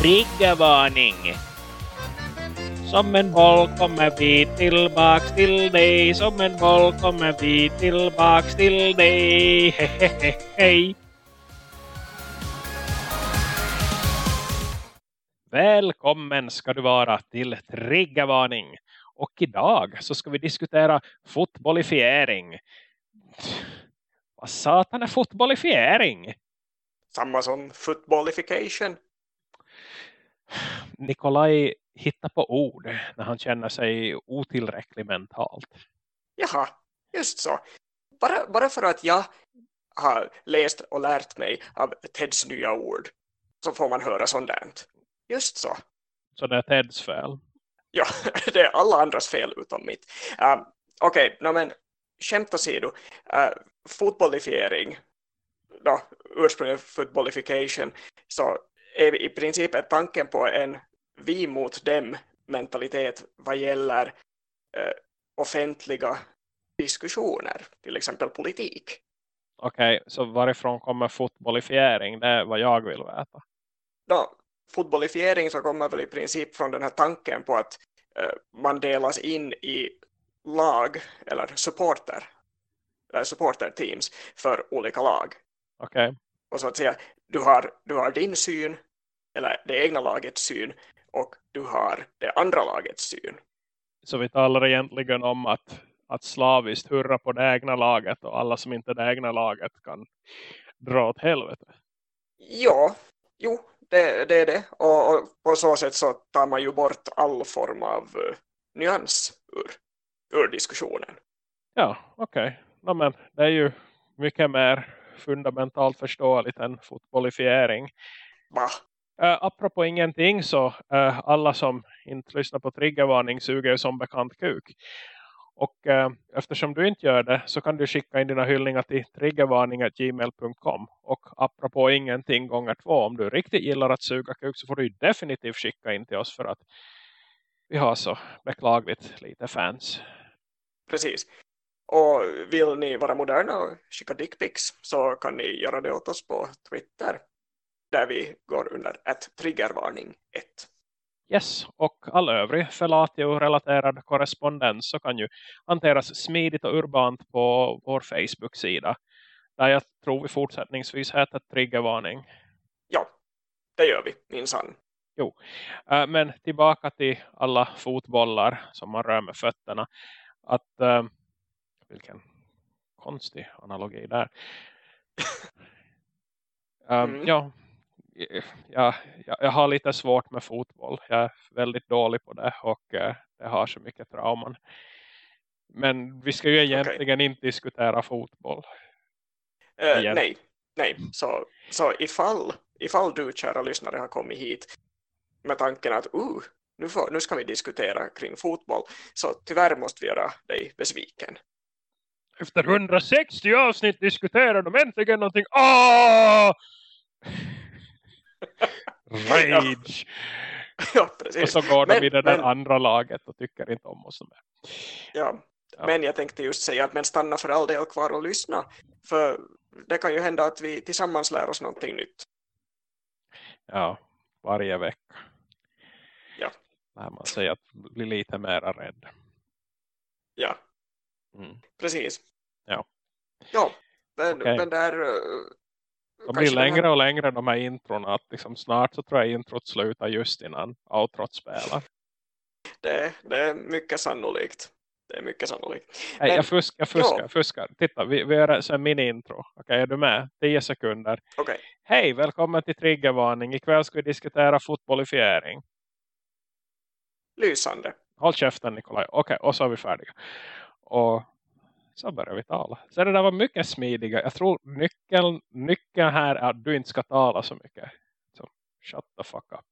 Triggervarning! Som en boll kommer vi tillbaks till dig. Som en boll kommer vi tillbaks till dig. Hehehe, hej! Välkommen ska du vara till Triggervarning. Och idag så ska vi diskutera fotbollifiering. Vad satan är fotbollifiering? Samma som footballification. Nikolaj hittar på ord när han känner sig otillräcklig mentalt. Jaha, just så. Bara, bara för att jag har läst och lärt mig av Teds nya ord så får man höra sånt där. Just så. Så det är Teds fel. Ja, det är alla andras fel utom mitt. Uh, Okej, okay, no, men skämt åsido. Uh, fotbollifiering, då, ursprungligen footballification, så är i princip är tanken på en vi mot dem mentalitet vad gäller uh, offentliga diskussioner, till exempel politik. Okej, okay, så varifrån kommer fotbollifiering? Det är vad jag vill veta. Då, fotbollifiering så kommer väl i princip från den här tanken på att uh, man delas in i lag eller supporter eller supporterteams för olika lag. Okej. Okay. Och så att säga, du har, du har din syn eller det egna lagets syn och du har det andra lagets syn. Så vi talar egentligen om att, att slaviskt hurra på det egna laget och alla som inte är det egna laget kan dra åt helvete. Ja, jo, det, det är det. Och, och, på så sätt så tar man ju bort all form av uh, nyans ur, ur diskussionen. Ja, okej. Okay. Men det är ju mycket mer fundamentalt förståeligt än fotbollifiering. Va? Uh, apropå ingenting så uh, alla som inte lyssnar på triggervarning suger ju som bekant kuk. Och uh, eftersom du inte gör det så kan du skicka in dina hyllningar till triggervarning.gmail.com. Och apropå ingenting gånger två, om du riktigt gillar att suga kuk så får du definitivt skicka in till oss för att vi har så beklagligt lite fans. Precis. Och vill ni vara moderna och skicka dickpics så kan ni göra det åt oss på Twitter där vi går under ett triggervarning 1. Yes, och all övrig Felatio-relaterad korrespondens så kan ju hanteras smidigt och urbant på vår Facebook-sida. Där jag tror vi fortsättningsvis heter triggervarning. Ja, det gör vi, minsann. Jo, äh, men tillbaka till alla fotbollar som man rör med fötterna. Att, äh, vilken konstig analogi där. um, mm. Ja, jag, jag, jag, har lite svårt med fotboll. Jag är väldigt dålig på det och uh, det har så mycket trauman. Men vi ska ju egentligen okay. inte diskutera fotboll. Uh, nej, nej. Så, så ifall, ifall du kära lyssnare har kommit hit med tanken att uh, nu, får, nu ska vi diskutera kring fotboll så tyvärr måste vi göra dig besviken. Efter 160 avsnitt diskuterar de äntligen någonting. Åh! Rage. ja, precis. Och så går men, de i det där men, andra laget och tycker inte om oss. Ja, ja, men jag tänkte just säga att men stanna för all del kvar och lyssna. För det kan ju hända att vi tillsammans lär oss någonting nytt. Ja, varje vecka. Ja. När man säger att bli lite mer rädd. Ja, mm. precis. Ja. Ja, men, okay. men där de blir längre här... och längre de här introna. Att liksom snart så tror jag introt slutar just innan outrot spelar. Det, det är mycket sannolikt. Det är mycket sannolikt. Nej, Men, jag fuskar, jag fuskar, jag fuskar. Titta, vi, vi gör en mini-intro. Okej, okay, är du med? 10 sekunder. Okay. Hej, välkommen till Triggervarning. Ikväll ska vi diskutera fotbollifiering. Lysande. Håll käften Nikolaj. Okej, okay, och så är vi färdiga. Och så börjar vi tala. Så det där var mycket smidigare. Jag tror nyckeln, nyckeln här är att du inte ska tala så mycket. Så shut the fuck up.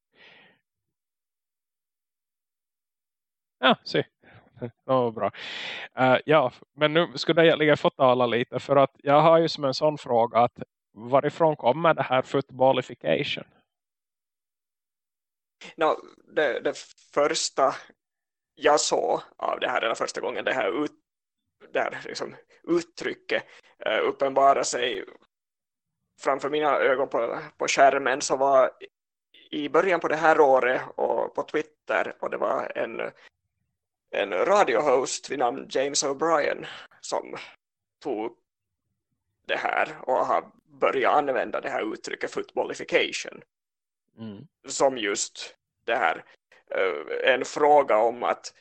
Ja, se. Det var bra. Uh, ja, men nu skulle jag egentligen få tala lite. För att jag har ju som en sån fråga att varifrån kommer det här footballification? No, det, det första jag såg av det här, den första gången det här ut, där liksom uttrycket uh, uppenbara sig framför mina ögon på, på skärmen så var i början på det här året och på Twitter och det var en, en radiohost vid namn James O'Brien som tog det här och har börjat använda det här uttrycket footballification mm. som just det här eh, en fråga om att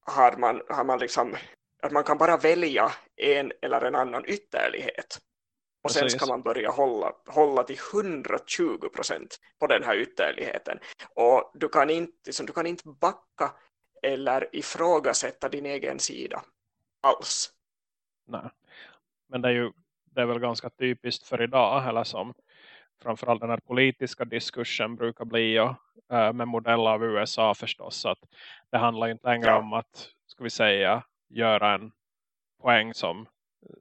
har man, har man liksom att man kan bara välja en eller en annan ytterlighet och sen ska man börja hålla, hålla till 120 procent på den här ytterligheten. Och du kan, inte, liksom, du kan inte backa eller ifrågasätta din egen sida alls. Nej. Men det är ju det är väl ganska typiskt för idag eller som framförallt den här politiska diskursen brukar bli och, äh, med modell av USA förstås att det handlar inte längre ja. om att ska vi säga göra en poäng som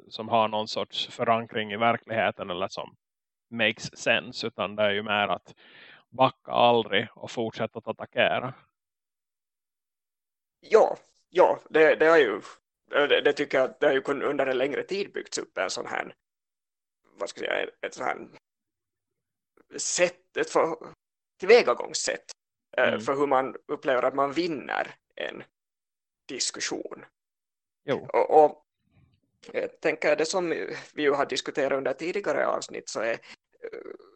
som har någon sorts förankring i verkligheten eller som makes sense utan det är ju mer att backa aldrig och fortsätta att attackera. Ja, ja det, det är ju det, det, tycker jag det har ju under en längre tid byggts upp en sån här vad ska jag säga, ett sån här sätt, ett för, tillvägagångssätt eh, mm. för hur man upplever att man vinner en diskussion. Jo. Och, och jag tänker det som vi ju har diskuterat under tidigare avsnitt så är, eh,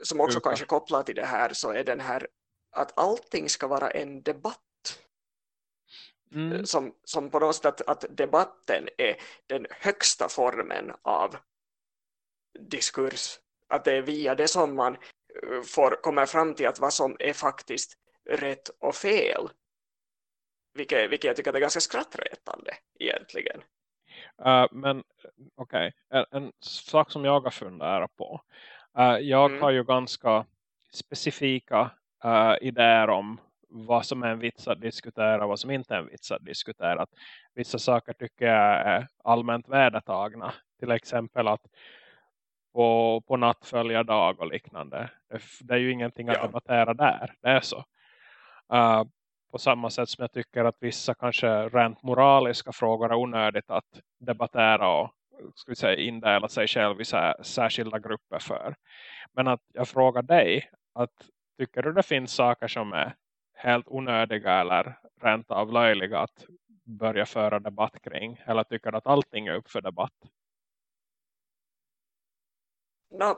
som också Uka. kanske kopplar till det här så är den här att allting ska vara en debatt mm. som, som på något sätt att, att debatten är den högsta formen av diskurs att det är via det som man eh, får komma fram till att vad som är faktiskt rätt och fel vilket, vilket jag tycker är ganska skrattretande egentligen Uh, men okej, okay. en, en, sak som jag har funderat på. Uh, jag mm. har ju ganska specifika uh, idéer om vad som är en vits att diskutera och vad som inte är en vits att diskutera. Att vissa saker tycker jag är allmänt värdetagna. Till exempel att på, på nattföljardag och liknande. Det, det, är ju ingenting att ja. debattera där. Det är så. Uh, på samma sätt som jag tycker att vissa kanske rent moraliska frågor är onödigt att debattera och ska vi säga, indela sig själv i särskilda grupper för. Men att jag frågar dig, att tycker du det finns saker som är helt onödiga eller rent av löjliga att börja föra debatt kring? Eller tycker du att allting är upp för debatt? No,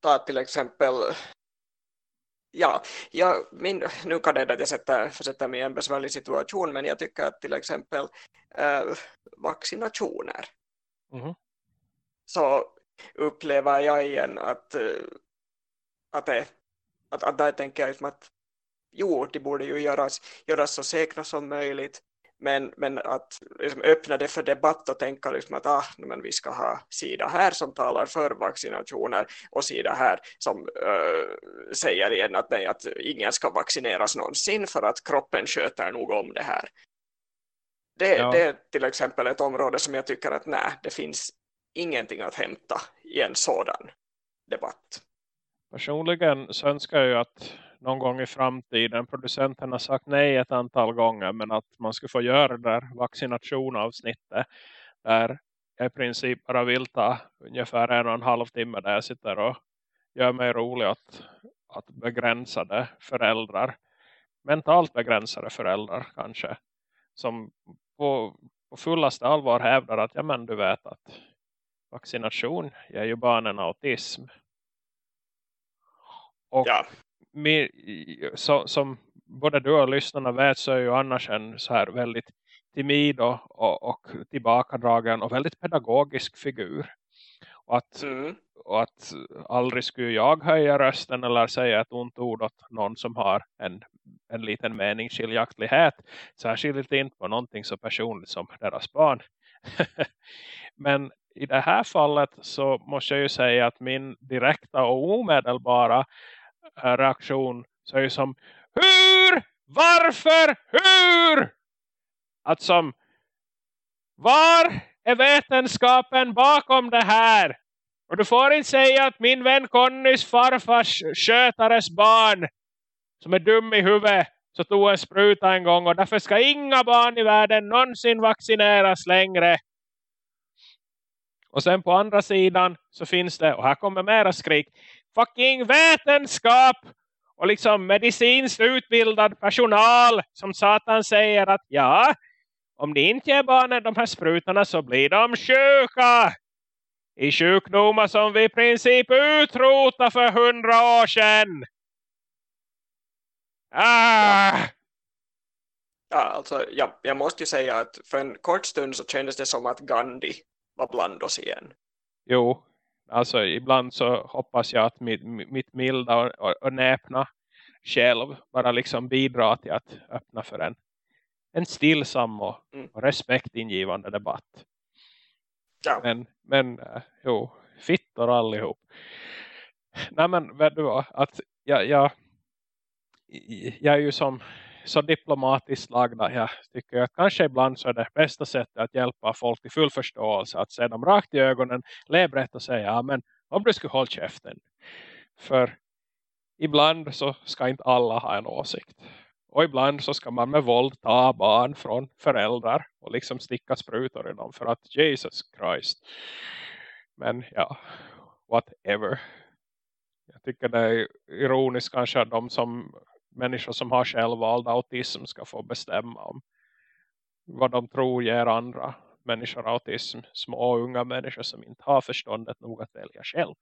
ta till exempel Ja, ja min, nu kan det att jag sätter, försätter mig i en besvärlig situation men jag tycker att till exempel äh, vaccinationer mm. så upplever jag igen att, att, det, att, att där tänker jag att jo, det borde ju göras, göras så säkra som möjligt men, men att liksom öppna det för debatt och tänka liksom att ah, men vi ska ha sida här som talar för vaccinationer och sida här som uh, säger igen att, nej, att ingen ska vaccineras någonsin för att kroppen sköter nog om det här. Det, ja. det är till exempel ett område som jag tycker att nej, det finns ingenting att hämta i en sådan debatt. Personligen så önskar jag att någon gång i framtiden. Producenten har sagt nej ett antal gånger men att man ska få göra det där vaccinationavsnittet där jag i princip bara vill ta ungefär en och en halv timme där jag sitter och gör mig rolig att, att begränsade föräldrar mentalt begränsade föräldrar kanske som på, på fullaste allvar hävdar att ja men du vet att vaccination ger ju barnen autism och ja med, så, som både du och lyssnarna vet så är ju annars en så här väldigt timid och, och, och tillbakadragen och väldigt pedagogisk figur. Och att, mm. och att aldrig skulle jag höja rösten eller säga ett ont ord åt någon som har en, en liten meningsskiljaktighet. Särskilt inte på någonting så personligt som deras barn. Men i det här fallet så måste jag ju säga att min direkta och omedelbara reaktion så är det som Hur? Varför? Hur? Att som Var är vetenskapen bakom det här? Och du får inte säga att min vän Connys farfars skötares barn som är dum i huvudet så tog en spruta en gång och därför ska inga barn i världen någonsin vaccineras längre. Och sen på andra sidan så finns det, och här kommer mera skrik, fucking vetenskap och liksom medicinskt utbildad personal som satan säger att ja, om ni inte ger barnen de här sprutorna så blir de sjuka. I sjukdomar som vi i princip utrota för hundra år sedan. Ah! Ja, alltså, ja, jag måste ju säga att för en kort stund så kändes det som att Gandhi var bland oss igen. Jo, alltså ibland så hoppas jag att mitt, mitt milda och, och, och näpna själv bara liksom bidrar till att öppna för en, en stillsam och, mm. och respektingivande debatt. Ja. Men, men uh, jo, fittor allihop. Nej men vet du vad, att jag, jag, jag är ju som så diplomatiskt lagda. Jag tycker att kanske ibland så är det bästa sättet att hjälpa folk till full förståelse. Att se dem rakt i ögonen, le brett och säga ja men om du skulle hålla käften. För ibland så ska inte alla ha en åsikt. Och ibland så ska man med våld ta barn från föräldrar och liksom sticka sprutor i dem för att Jesus Christ. Men ja, whatever. Jag tycker det är ironiskt kanske att de som människor som har självvald autism ska få bestämma om vad de tror ger andra människor autism. Små unga människor som inte har förståndet nog att välja själv.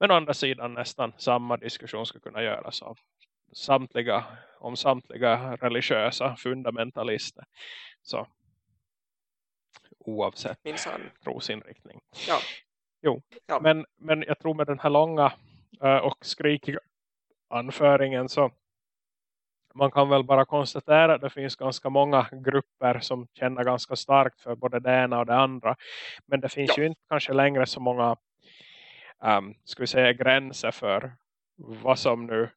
Men å andra sidan nästan samma diskussion ska kunna göras av samtliga, om samtliga religiösa fundamentalister. Så oavsett Minsan. trosinriktning. Ja. Jo, ja. Men, men jag tror med den här långa uh, och skrikiga anföringen så man kan väl bara konstatera att det finns ganska många grupper som känner ganska starkt för både det ena och det andra. Men det finns ja. ju inte kanske längre så många um, ska vi säga, gränser för vad som nu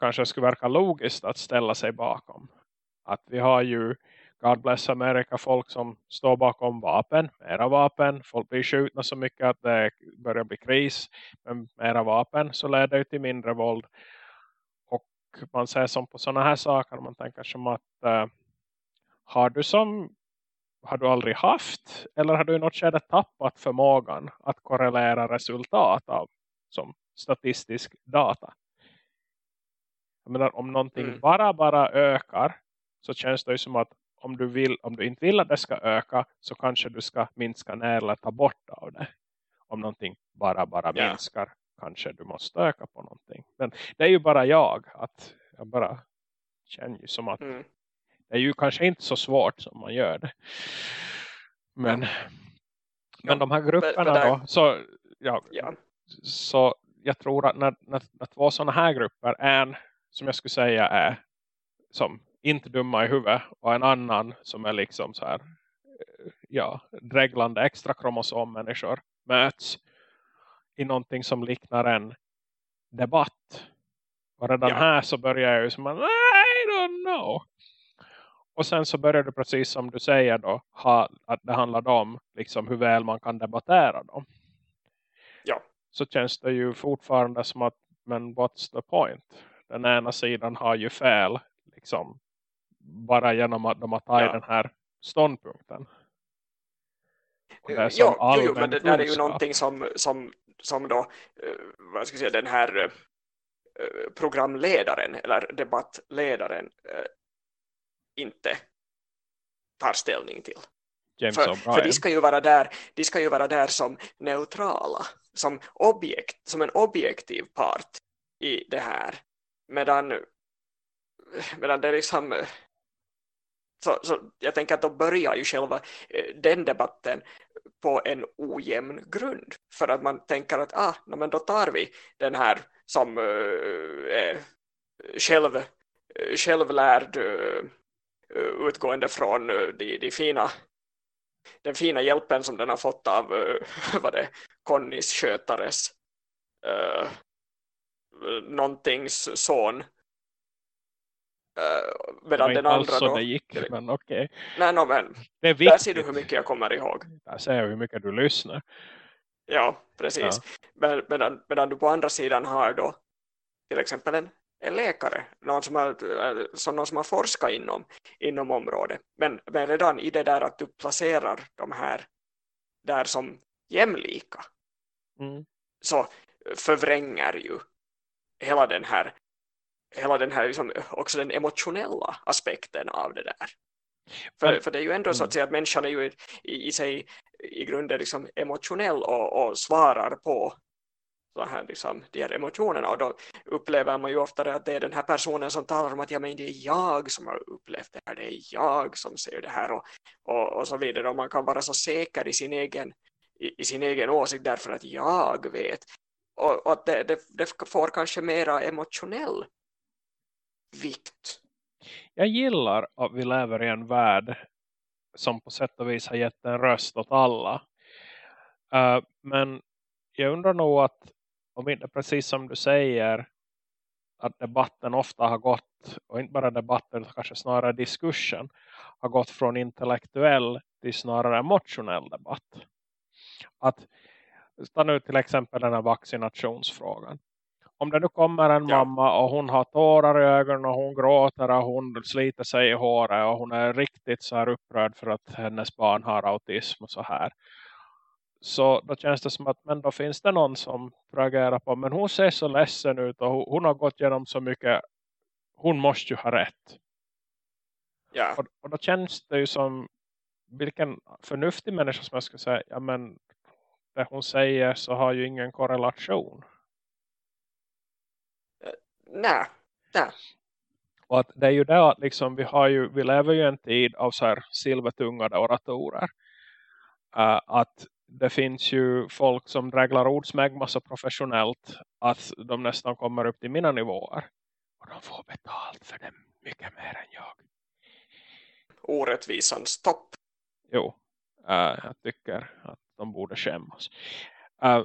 kanske skulle verka logiskt att ställa sig bakom. Att vi har ju God bless America folk som står bakom vapen, mera vapen. Folk blir skjutna så mycket att det börjar bli kris. Men mera vapen så leder det till mindre våld. Man säger som på sådana här saker. Man tänker som att uh, har du som har du aldrig haft eller har du i något skede tappat förmågan att korrelera resultat av som statistisk data? Jag menar, om någonting mm. bara bara ökar så känns det ju som att om du, vill, om du inte vill att det ska öka så kanske du ska minska ner eller ta bort av det. Om någonting bara bara yeah. minskar kanske du måste öka på någonting. Men det är ju bara jag att jag bara känner ju som att mm. det är ju kanske inte så svårt som man gör det. Men, ja. men de här grupperna där, då så, ja, ja. så jag tror att när, när, när två sådana här grupper en som jag skulle säga är som inte dumma i huvudet och en annan som är liksom så här ja, dreglande extra kromosommänniskor möts i någonting som liknar en debatt. Och redan ja. här så börjar jag ju som att I don't know. Och sen så börjar du precis som du säger då ha, att det handlar om liksom hur väl man kan debattera dem. Ja. Så känns det ju fortfarande som att men what's the point? Den ena sidan har ju fel liksom bara genom att de har tagit ja. den här ståndpunkten. Det ja, jo, jo, men det där är ju någonting som, som, som då, uh, vad ska jag säga, den här uh, programledaren eller debattledaren inte tar ställning till. För, för de ska ju vara där, de ska ju vara där som neutrala, som objekt, som en objektiv part i det här. Medan, medan det liksom så, så jag tänker att då börjar ju själva eh, den debatten på en ojämn grund. För att man tänker att ah, men då tar vi den här som uh, är själv, uh, självlärd uh, utgående från uh, de, de fina den fina hjälpen som den har fått av uh, vad det, Connys skötares uh, någontings son Uh, medan den andra då... det gick, men okej. Okay. Nej, no, men det är där ser du hur mycket jag kommer ihåg. Där ser jag hur mycket du lyssnar. Ja, precis. Ja. Men, medan, medan du på andra sidan har då till exempel en, en läkare, någon som, har, som någon som har forskat inom, inom området. Men, men redan i det där att du placerar de här där som jämlika mm. så förvränger ju hela den här hela den här liksom, också den emotionella aspekten av det där. För, för det är ju ändå så att mm. säga att människan är ju i, i sig i grunden liksom emotionell och, och svarar på så här, liksom, de här emotionerna. Och då upplever man ju oftare att det är den här personen som talar om att ja, men det är jag som har upplevt det här, det är jag som ser det här. Och, och, och så vidare. Och man kan vara så säker i sin egen, i, i sin egen åsikt därför att jag vet. Och, och att det, det, det får kanske mera emotionell vikt. Jag gillar att vi lever i en värld som på sätt och vis har gett en röst åt alla. Uh, men jag undrar nog att om inte precis som du säger att debatten ofta har gått, och inte bara debatten utan kanske snarare diskursen, har gått från intellektuell till snarare emotionell debatt. Att ta nu till exempel den här vaccinationsfrågan om det nu kommer en ja. mamma och hon har tårar i ögonen och hon gråter och hon sliter sig i håret och hon är riktigt så här upprörd för att hennes barn har autism och så här. Så då känns det som att men då finns det någon som reagerar på men hon ser så ledsen ut och hon har gått igenom så mycket hon måste ju ha rätt. Ja. Och, och då känns det ju som vilken förnuftig människa som jag skulle säga ja men det hon säger så har ju ingen korrelation. Nej, nej. Och att det är ju det att liksom, vi, har ju, vi lever ju en tid av så här silvertungade oratorer. Uh, att det finns ju folk som dräglar ordsmägma så professionellt att de nästan kommer upp till mina nivåer. Och de får betalt för det mycket mer än jag. Orättvisans topp. Jo, uh, jag tycker att de borde skämmas. Uh,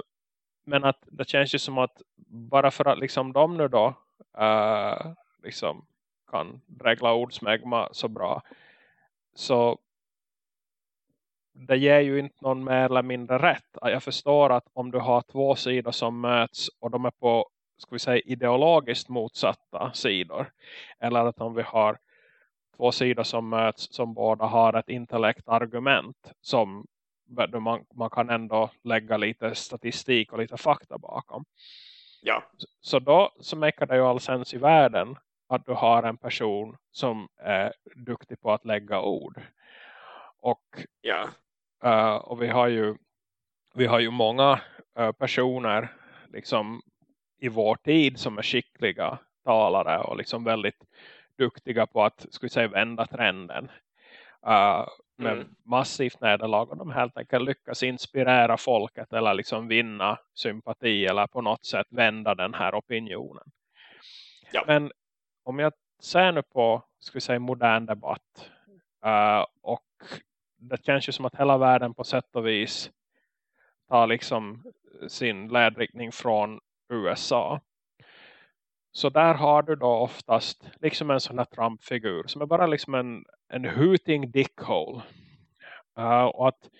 men att det känns ju som att bara för att liksom de nu då uh, liksom kan regla ordsmägma så bra så det ger ju inte någon mer eller mindre rätt. Jag förstår att om du har två sidor som möts och de är på ska vi säga, ideologiskt motsatta sidor. Eller att om vi har två sidor som möts som båda har ett intellektargument som man, man kan ändå lägga lite statistik och lite fakta bakom. Ja. Så då så mekar det ju all sens i världen att du har en person som är duktig på att lägga ord. Och, ja. Uh, och vi har ju vi har ju många uh, personer liksom i vår tid som är skickliga talare och liksom väldigt duktiga på att vi säga, vända trenden. Uh, med mm. massivt nederlag och de helt enkelt lyckas inspirera folket eller liksom vinna sympati eller på något sätt vända den här opinionen. Ja. Men om jag ser nu på ska vi säga, modern debatt uh, och det känns ju som att hela världen på sätt och vis tar liksom sin ledriktning från USA. Så där har du då oftast liksom en sån här Trump-figur som är bara liksom en, en hooting dickhole. Uh, och att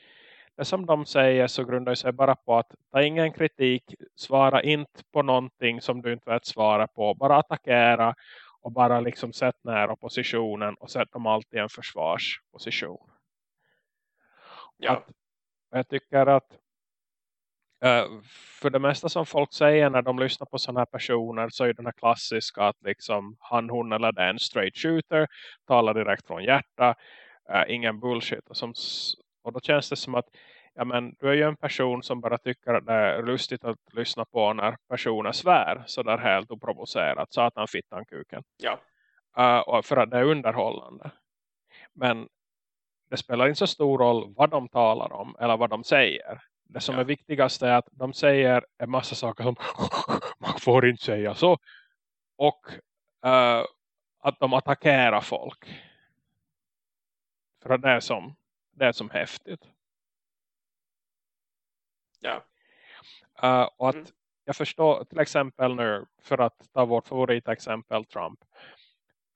det som de säger så grundar sig bara på att ta ingen kritik, svara inte på någonting som du inte vet svara på. Bara attackera och bara liksom sätt ner oppositionen och sätt dem alltid i en försvarsposition. Ja. Att, jag tycker att för det mesta som folk säger när de lyssnar på sådana här personer så är den här klassiska att liksom han, hon eller det är en straight shooter, talar direkt från hjärta, uh, ingen bullshit. Och, som, och då känns det som att ja, men, du är ju en person som bara tycker att det är lustigt att lyssna på när personer svär så där helt oprovocerat, satan fittan kuken. Ja. Uh, och för att det är underhållande. Men det spelar inte så stor roll vad de talar om eller vad de säger det som ja. är viktigast är att de säger en massa saker som man får inte säga så. Och uh, att de attackerar folk. För att det är som, det är som häftigt. Ja. Uh, och att mm. jag förstår till exempel nu för att ta vårt favoritexempel Trump.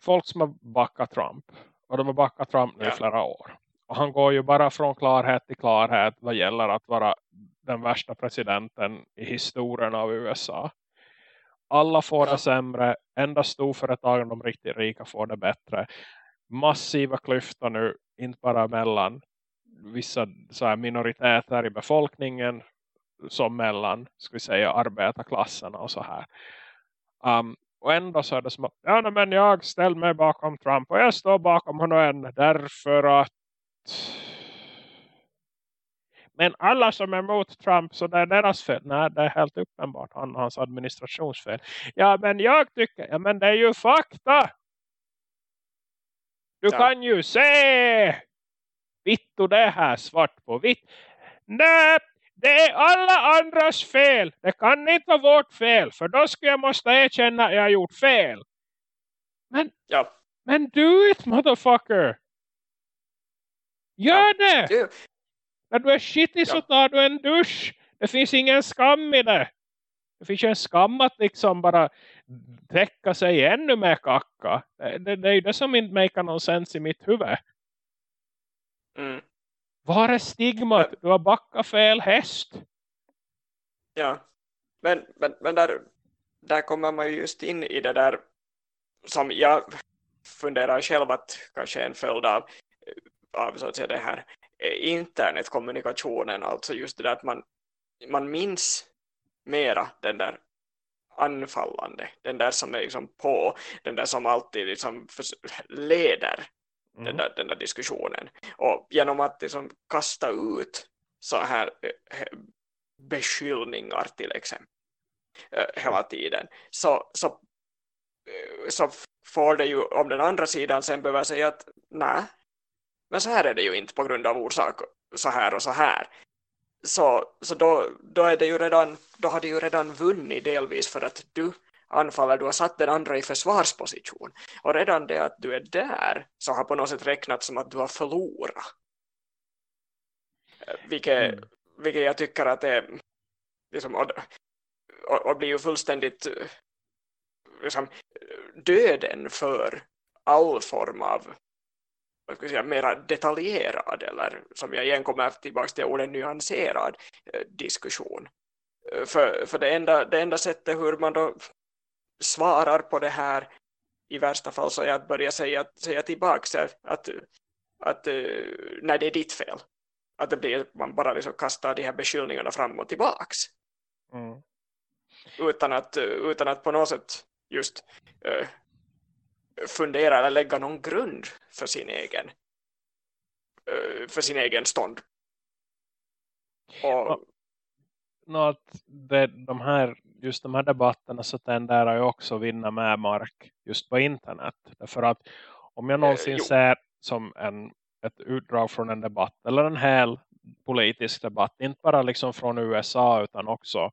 Folk som har backat Trump. Och de har backat Trump nu ja. i flera år. Och han går ju bara från klarhet till klarhet vad gäller att vara den värsta presidenten i historien av USA. Alla får det sämre. Endast storföretagen, de riktigt rika, får det bättre. Massiva klyftor nu, inte bara mellan vissa så minoriteter i befolkningen som mellan, ska vi säga, arbetarklasserna och så här. Um, och ändå så är det som att ja, men jag ställer mig bakom Trump och jag står bakom honom därför att men alla som är emot Trump så det är deras fel. Nej, det är helt uppenbart han hans administrationsfel. Ja, men jag tycker, ja men det är ju fakta. Du ja. kan ju se vitt och det här svart på vitt. Nej, det är alla andras fel. Det kan inte vara vårt fel. För då skulle jag måste erkänna att jag har gjort fel. Men, ja. men do it motherfucker. Gör det! När du är ja. så tar du en dusch. Det finns ingen skam i det. Det finns en skam att liksom bara täcka sig ännu mer kacka. Det, det, det är ju det som inte makar någon sens i mitt huvud. Mm. Var är stigmat? Du har backat fel häst. Ja, men, men, men där, där kommer man just in i det där som jag funderar själv att kanske en följd av, av så att säga det här internetkommunikationen, alltså just det där att man, man minns mera den där anfallande, den där som är liksom på, den där som alltid liksom leder mm. den, där, den där diskussionen. Och genom att liksom kasta ut så här eh, beskyllningar till exempel eh, hela tiden så, så, eh, så får det ju om den andra sidan sen behöver säga att nej, men så här är det ju inte på grund av orsak så här och så här. Så, så då, då, är det ju redan, då har du ju redan vunnit delvis för att du anfaller, du har satt den andra i försvarsposition. Och redan det att du är där så har på något sätt räknat som att du har förlorat. Vilket, mm. vilket jag tycker att det är liksom, och, och, och blir ju fullständigt liksom, döden för all form av vad ska jag säga, mera detaljerad eller som jag igen kommer tillbaka till ordet nyanserad eh, diskussion. Eh, för, för det, enda, det enda sättet hur man då svarar på det här i värsta fall så är att börja säga, säga tillbaka att, att, att eh, nej det är ditt fel. Att det blir, man bara liksom kastar de här beskyllningarna fram och tillbaks. Mm. Utan, att, utan att på något sätt just fundera eller lägga någon grund för sin egen för sin egen stånd. Och... Nå att det, de här, just de här debatterna så tenderar ju också att vinna med mark just på internet. Därför att om jag någonsin eh, ser som en, ett utdrag från en debatt eller en hel politisk debatt, inte bara liksom från USA utan också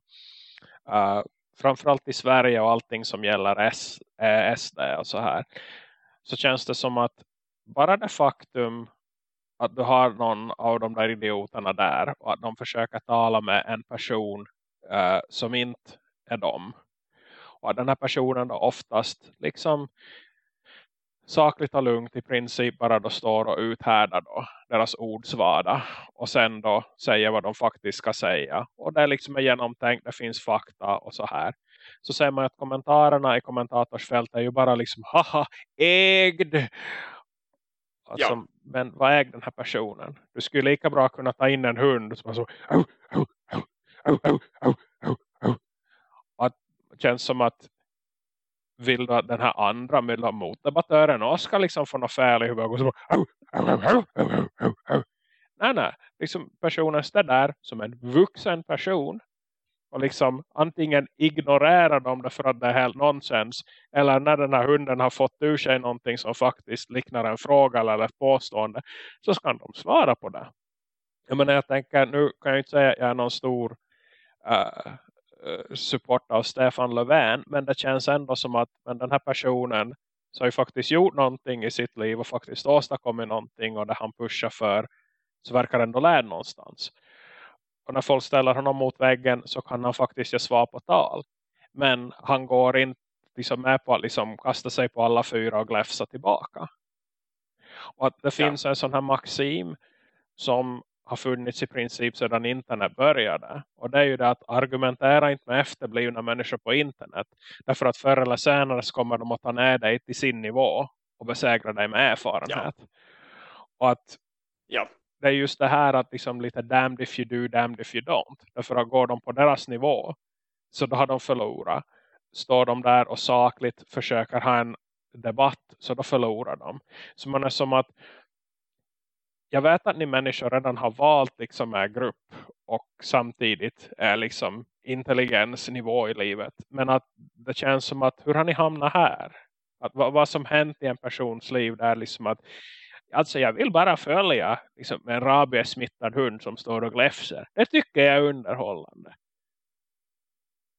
uh, framförallt i Sverige och allting som gäller S, eh, SD och så här så känns det som att bara det faktum att du har någon av de där idioterna där och att de försöker tala med en person eh, som inte är dem och att den här personen då oftast liksom sakligt och lugnt i princip bara då står och uthärdar då deras ordsvada och sen då säger vad de faktiskt ska säga och det är liksom genomtänkt, det finns fakta och så här så ser man att kommentarerna i kommentatorsfältet är ju bara liksom haha, ägd alltså, ja. men vad äger den här personen? Du skulle lika bra kunna ta in en hund som så au, au, au, au, au, au, au, au. att det känns som att vill du att den här andra motdebattören och ska liksom få något fel i huvudet och så nej nej, liksom personen står där som en vuxen person och liksom antingen ignorerar de det för att det är helt nonsens eller när den här hunden har fått ur sig någonting som faktiskt liknar en fråga eller ett påstående så ska de svara på det. Jag menar jag tänker, nu kan jag inte säga att jag är någon stor uh, support av Stefan Löfven men det känns ändå som att men den här personen så har ju faktiskt gjort någonting i sitt liv och faktiskt åstadkommit någonting och det han pushar för så verkar ändå lära någonstans. Och när folk ställer honom mot väggen så kan han faktiskt ge svar på tal. Men han går inte liksom med på att liksom kasta sig på alla fyra och gläfsa tillbaka. Och att det finns ja. en sån här maxim som har funnits i princip sedan internet började. Och det är ju det att argumentera inte med efterblivna människor på internet. Därför att förr eller senare så kommer de att ta ner dig till sin nivå och besegra dig med erfarenhet. Ja. Och att ja det är just det här att liksom lite damned if you do, damned if you don't. Därför att går de på deras nivå så då har de förlorat. står de där och sakligt försöker ha en debatt så då förlorar de. Så man är som att jag vet att ni människor redan har valt liksom är grupp och samtidigt är liksom intelligensnivå i livet. Men att det känns som att hur har ni hamnat här? Att vad, vad som hänt i en persons liv där liksom att alltså jag vill bara följa liksom, en rabies-smittad hund som står och gläfser. Det tycker jag är underhållande.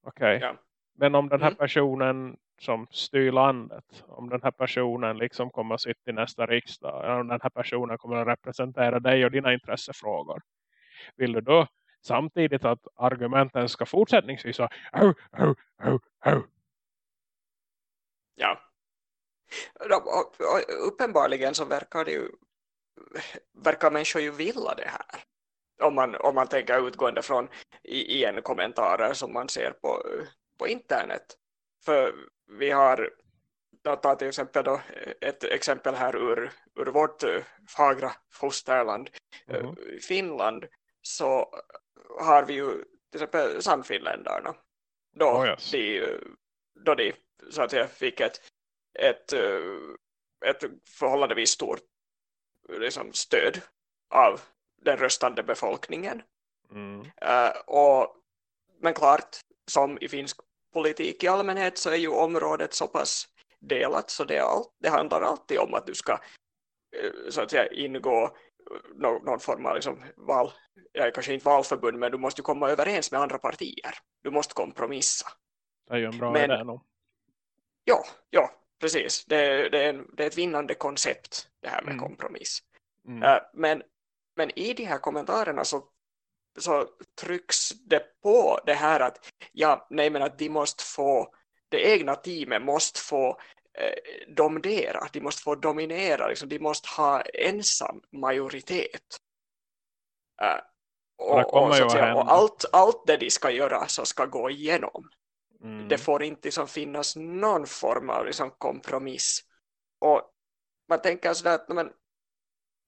Okej. Okay. Ja. Men om den här mm. personen som styr landet. Om den här personen liksom kommer att sitta i nästa riksdag. Eller om den här personen kommer att representera dig och dina intressefrågor. Vill du då samtidigt att argumenten ska fortsättningsvis vara au, au, au, au. Ja. Uppenbarligen så verkar det ju verkar människor ju vilja det här. Om man, om man tänker utgående från i, en kommentarer som man ser på, på internet. För vi har ta till exempel då ett exempel här ur, ur vårt eh, fagra fosterland mm. Finland så har vi ju till exempel Sannfinländarna då, oh yes. de, då de så att säga fick ett, ett, ett förhållandevis stort liksom, stöd av den röstande befolkningen mm. uh, och, men klart som i finsk politik i allmänhet så är ju området så pass delat så det, all, det handlar alltid om att du ska eh, så att säga ingå eh, någon, någon form av liksom val, ja, kanske inte valförbund men du måste komma överens med andra partier. Du måste kompromissa. Det är ju en bra men, idé nog. Ja, ja, precis. Det, det, är en, det är ett vinnande koncept det här med mm. kompromiss. Mm. Uh, men, men i de här kommentarerna så så trycks det på det här att ja, nej men att de måste få det egna teamet måste få eh, dominera, de måste få dominera, liksom, de måste ha ensam majoritet. Uh, och, och, säga, och allt, allt det de ska göra så ska gå igenom. Mm. Det får inte liksom, finnas någon form av liksom, kompromiss. Och man tänker sådär att men,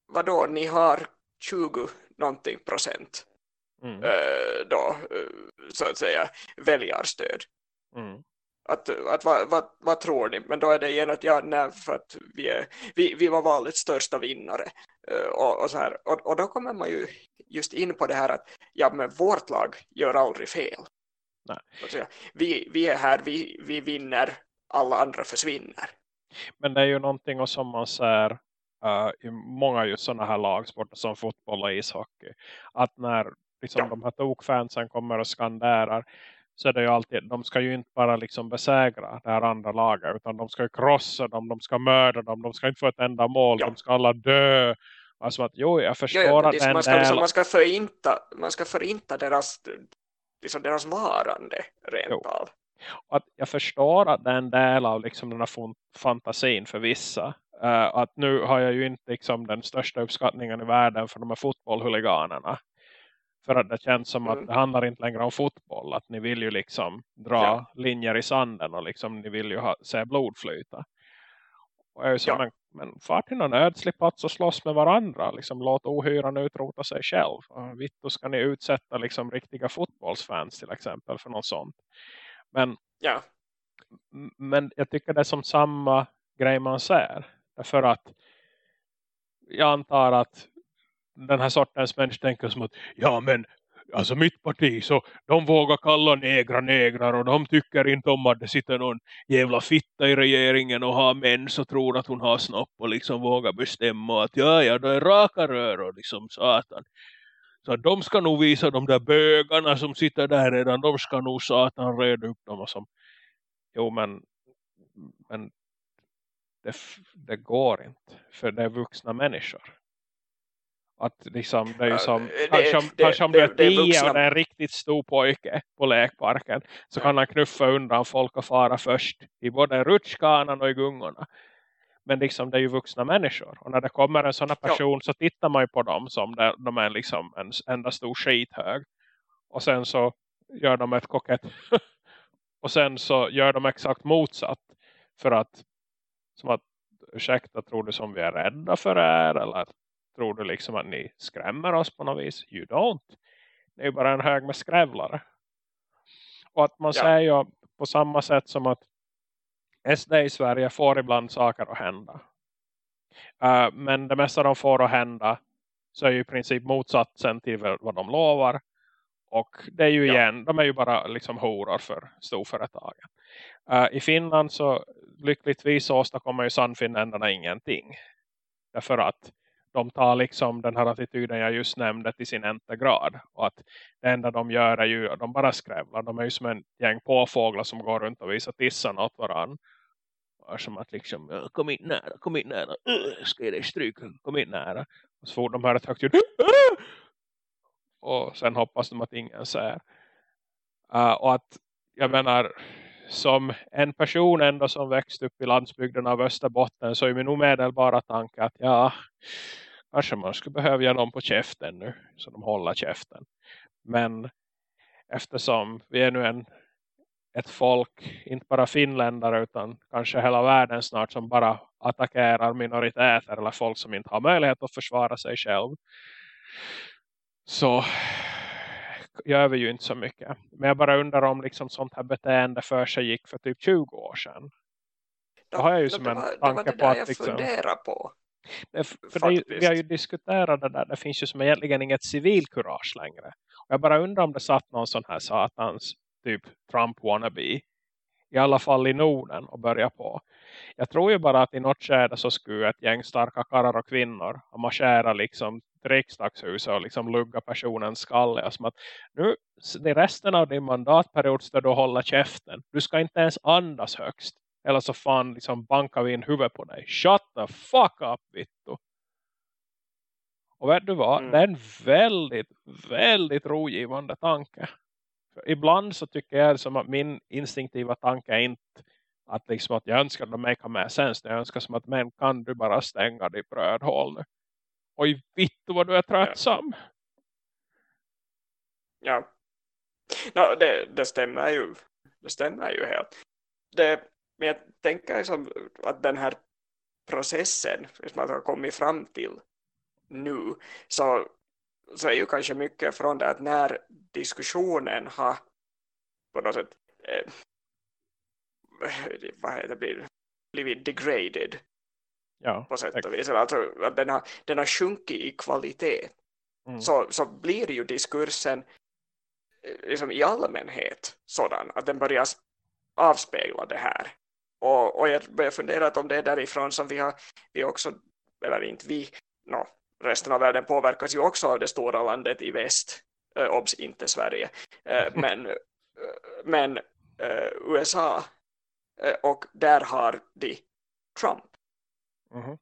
vadå, ni har 20 någonting procent mm. Eh, då, eh, så att säga väljarstöd. Mm. Att, att vad, vad, vad, tror ni? Men då är det igen att ja, nej, för att vi, är, vi, vi var valets största vinnare. Eh, och, och, så här. Och, och då kommer man ju just in på det här att ja, men vårt lag gör aldrig fel. Nej. Vi, vi är här, vi, vi vinner, alla andra försvinner. Men det är ju någonting som man ser uh, i många just sådana här lagsporter som fotboll och ishockey. Att när liksom ja. de här tokfansen kommer och skanderar så är det ju alltid, de ska ju inte bara liksom besägra det här andra laget utan de ska ju krossa dem, de ska mörda dem, de ska inte få ett enda mål, ja. de ska alla dö. Alltså att jo, jag förstår ja, ja, att man ska, del... liksom, man ska förinta, man ska förinta deras, liksom deras varande rent av. Att jag förstår att det är en del av liksom den här fantasin för vissa. Uh, att nu har jag ju inte liksom den största uppskattningen i världen för de här fotbollhuliganerna. För att det känns som mm. att det handlar inte längre om fotboll. Att ni vill ju liksom dra ja. linjer i sanden och liksom ni vill ju ha, se blod flyta. Och jag är så, ja. men, men far till någon ödslig plats och slåss med varandra. Liksom, låt ohyran utrota sig själv. Och vitt ska ni utsätta liksom riktiga fotbollsfans till exempel för något sånt. Men, ja. men jag tycker det är som samma grej man ser. Därför att jag antar att den här sortens människor tänker som att ja men alltså mitt parti så de vågar kalla negra negrar och de tycker inte om att det sitter någon jävla fitta i regeringen och har mens och tror att hon har snopp och liksom vågar bestämma att ja ja det är raka rör och liksom satan. Så de ska nog visa de där bögarna som sitter där redan, de ska nog satan reda upp dem och som jo men men det, det går inte för det är vuxna människor att liksom, det är ju som, det, kanske, om, det, kanske om det, det är tio och det är en riktigt stor pojke på lekparken så kan han knuffa undan folk och fara först i både rutschkanan och i gungorna. Men liksom det är ju vuxna människor. Och när det kommer en sån här person ja. så tittar man ju på dem som de, de är liksom en enda stor skithög. Och sen så gör de ett kokett. och sen så gör de exakt motsatt. För att, som att, ursäkta, tror du som vi är rädda för er? Eller Tror du liksom att ni skrämmer oss på något vis? You don't. Det är ju bara en hög med skrävlare. Och att man ja. säger ju på samma sätt som att SD i Sverige får ibland saker att hända. Uh, men det mesta de får att hända så är ju i princip motsatsen till vad de lovar. Och det är ju ja. igen, de är ju bara liksom horor för storföretagen. Uh, I Finland så lyckligtvis åstadkommer ju Sannfinländarna ingenting. Därför att de tar liksom den här attityden jag just nämnde till sin enda grad. Och att det enda de gör är ju att de bara skrävlar. De är ju som en gäng påfåglar som går runt och visar tissarna åt varandra. Och som att liksom, äh, kom in nära, kom in nära. Äh, ska jag dig stryka, kom in nära. Och så får de hör ett högt ljud. Äh, och sen hoppas de att ingen ser. Uh, och att, jag menar, som en person ändå som växt upp i landsbygden av Österbotten så är min omedelbara tanke att ja, kanske man skulle behöva någon på käften nu så de håller käften. Men eftersom vi är nu en, ett folk, inte bara finländare utan kanske hela världen snart som bara attackerar minoriteter eller folk som inte har möjlighet att försvara sig själv. Så gör vi ju inte så mycket. Men jag bara undrar om liksom sånt här beteende för sig gick för typ 20 år sedan. Då har jag ju som det en var, tanke på att jag liksom, funderar på. det, för det, vi har ju diskuterat det där. Det finns ju som egentligen inget civilkurage längre. Och jag bara undrar om det satt någon sån här satans typ Trump wannabe i alla fall i Norden och börja på. Jag tror ju bara att i något skede så skulle ett gäng starka karlar och kvinnor marschera liksom riksdagshuset och liksom lugga personens skalle. Som att nu, det resten av din mandatperiod ska du hålla käften. Du ska inte ens andas högst. Eller så fan liksom bankar vi in huvudet på dig. Shut the fuck up, Vittu. Och vet du vad? Mm. Det är en väldigt, väldigt rogivande tanke. För ibland så tycker jag som att min instinktiva tanke är inte att, liksom att jag önskar att de make mer sens. Jag önskar som att men kan du bara stänga ditt brödhål nu. Oj, vittu vad du är tröttsam. Ja. ja. No, det, det stämmer ju. Det stämmer ju helt. Det, men jag tänker liksom att den här processen som man har kommit fram till nu så, så är ju kanske mycket från det att när diskussionen har på något sätt eh, vad heter det, blivit degraded ja, på sätt och vis. Alltså, att den, har, den har sjunkit i kvalitet. Mm. Så, så blir ju diskursen eh, liksom i allmänhet sådan att den börjar avspegla det här. Och, och jag börjar fundera att om det är därifrån som vi har vi också, eller inte vi, no, resten av världen påverkas ju också av det stora landet i väst. Uh, obs, inte Sverige. Uh, men uh, men USA och där har de Trump. Mm.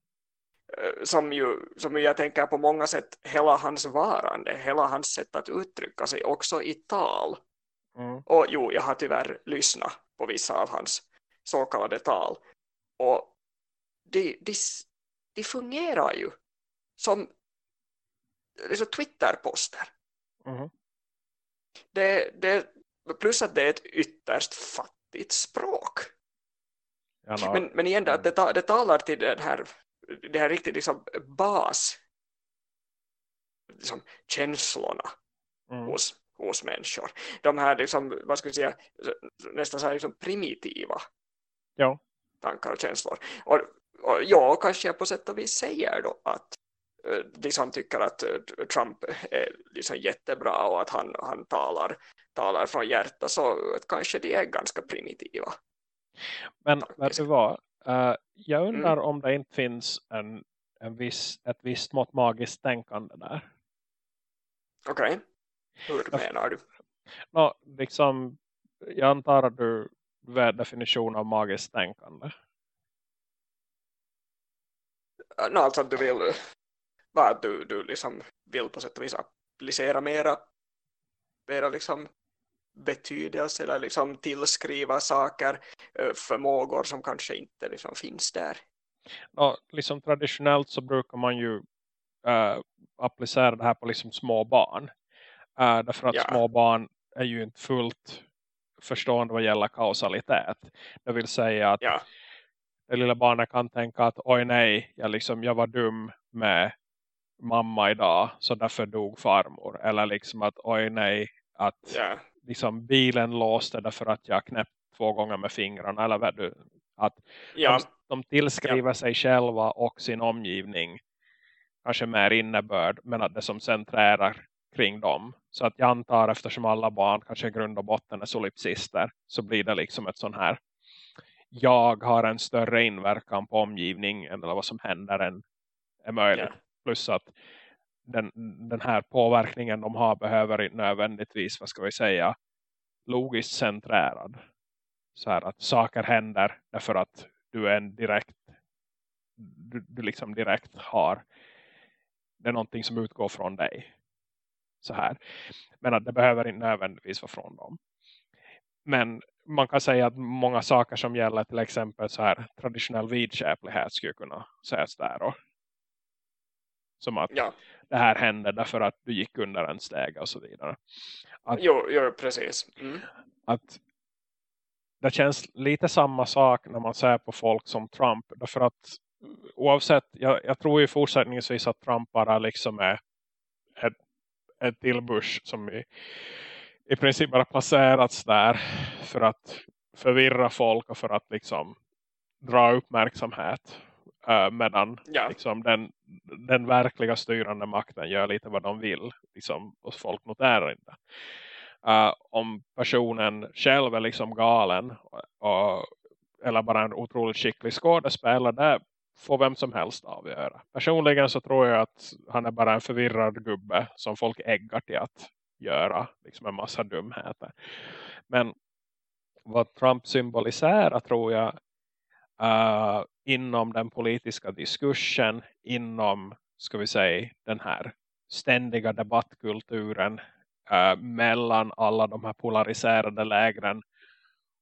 Som, ju, som jag tänker på många sätt hela hans varande, hela hans sätt att uttrycka sig också i tal. Mm. Och jo, jag har tyvärr lyssnat på vissa av hans så kallade tal. Och de, de, de fungerar ju som liksom Twitter-poster. Mm. Det, det, plus att det är ett ytterst fattigt språk. Ja, men, men igen, det, det, det talar till den här, det här riktigt liksom bas liksom, känslorna mm. hos, hos människor. De här liksom, vad ska jag säga, nästan så här liksom primitiva ja. tankar och känslor. Och, och jag kanske på sätt och vis säger då att uh, de som tycker att uh, Trump är liksom jättebra och att han, han talar, talar från hjärta så att kanske de är ganska primitiva. Men vet du vad? Uh, jag undrar mm. om det inte finns en, en viss, ett visst mått magiskt tänkande där. Okej. Okay. Hur menar du? No, liksom, jag antar att du vet definition av magiskt tänkande. No, alltså att du vill vad du, du liksom vill på sätt och vis applicera mera, mera liksom betydelse eller liksom tillskriva saker förmågor som kanske inte liksom finns där. Ja, liksom traditionellt så brukar man ju äh, applicera det här på liksom små barn. Äh, därför att ja. små barn är ju inte fullt förstående vad gäller kausalitet. Det vill säga att ja. det lilla barnet kan tänka att oj nej, jag, liksom, jag var dum med mamma idag så därför dog farmor. Eller liksom att oj nej, att ja liksom bilen låste därför att jag knäppt två gånger med fingrarna. Eller vad du, att Ja, de, de tillskriver sig själva och sin omgivning kanske mer innebörd men att det som centrerar kring dem. Så att jag antar eftersom alla barn kanske i grund och botten är solipsister så blir det liksom ett sån här jag har en större inverkan på omgivningen eller vad som händer än är möjligt. Ja. Plus att den, den här påverkningen de har behöver inte nödvändigtvis, vad ska vi säga, logiskt centrerad. Så här att saker händer därför att du är en direkt du, du liksom direkt har det är någonting som utgår från dig. Så här. Men att det behöver inte nödvändigtvis vara från dem. Men man kan säga att många saker som gäller till exempel så här traditionell vidskeplighet skulle kunna sägas där. Och, som att ja. det här hände därför att du gick under en steg och så vidare. Att, Jo, jo, precis. Mm. att det känns lite samma sak när man ser på folk som Trump. Därför att oavsett, jag, jag tror ju fortsättningsvis att Trump bara liksom är ett, ett till Bush som i, i princip bara placerats där för att förvirra folk och för att liksom dra uppmärksamhet. Uh, medan Ja. liksom, den, den verkliga styrande makten gör lite vad de vill. Liksom, och folk noterar inte. Uh, om personen själv är liksom galen och, eller bara en otroligt skicklig skådespelare det får vem som helst avgöra. Personligen så tror jag att han är bara en förvirrad gubbe som folk äggar till att göra liksom en massa dumheter. Men vad Trump symboliserar tror jag uh, inom den politiska diskursen, inom ska vi säga den här ständiga debattkulturen uh, mellan alla de här polariserade lägren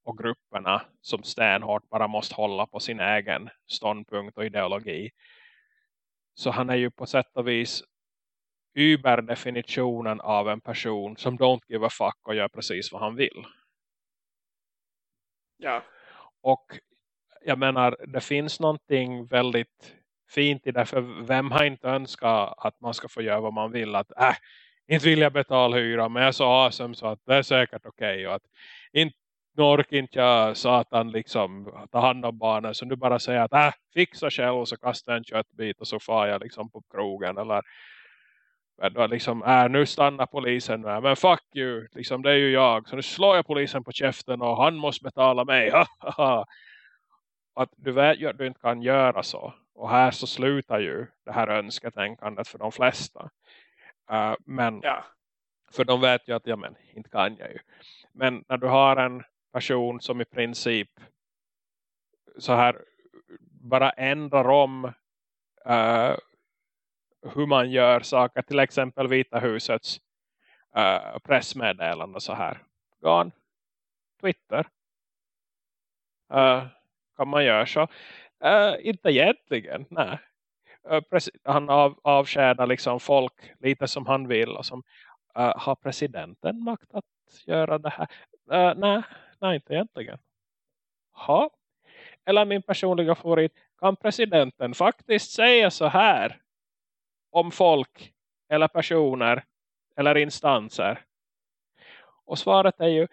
och grupperna som stenhårt bara måste hålla på sin egen ståndpunkt och ideologi. Så han är ju på sätt och vis überdefinitionen av en person som don't give a fuck och gör precis vad han vill. Ja. Och jag menar, det finns någonting väldigt fint i det. För vem har inte önskat att man ska få göra vad man vill? Att äh, inte vill jag betala hyra men jag är så awesome så att det är säkert okej. Okay. Och att inte orkar inte jag satan liksom ta hand om barnen. Så du bara säger att äh, fixa själv och så kastar jag en köttbit och så far jag liksom på krogen. Eller men då liksom, äh, nu stannar polisen med. Men fuck you, liksom, det är ju jag. Så nu slår jag polisen på käften och han måste betala mig. att du vet ju att du inte kan göra så. Och här så slutar ju det här önsketänkandet för de flesta. Uh, men Ja. för de vet ju att, ja men, inte kan jag ju. Men när du har en person som i princip så här bara ändrar om uh, hur man gör saker. Till exempel Vita husets uh, pressmeddelande så här. Gone. Twitter. Uh, kan man göra så? Uh, inte egentligen, nej. Uh, han av, avskärdar liksom folk lite som han vill. Och som, uh, har presidenten makt att göra det här? Uh, nej, nej, inte egentligen. Ha? Eller min personliga favorit. Kan presidenten faktiskt säga så här om folk eller personer eller instanser? Och svaret är ju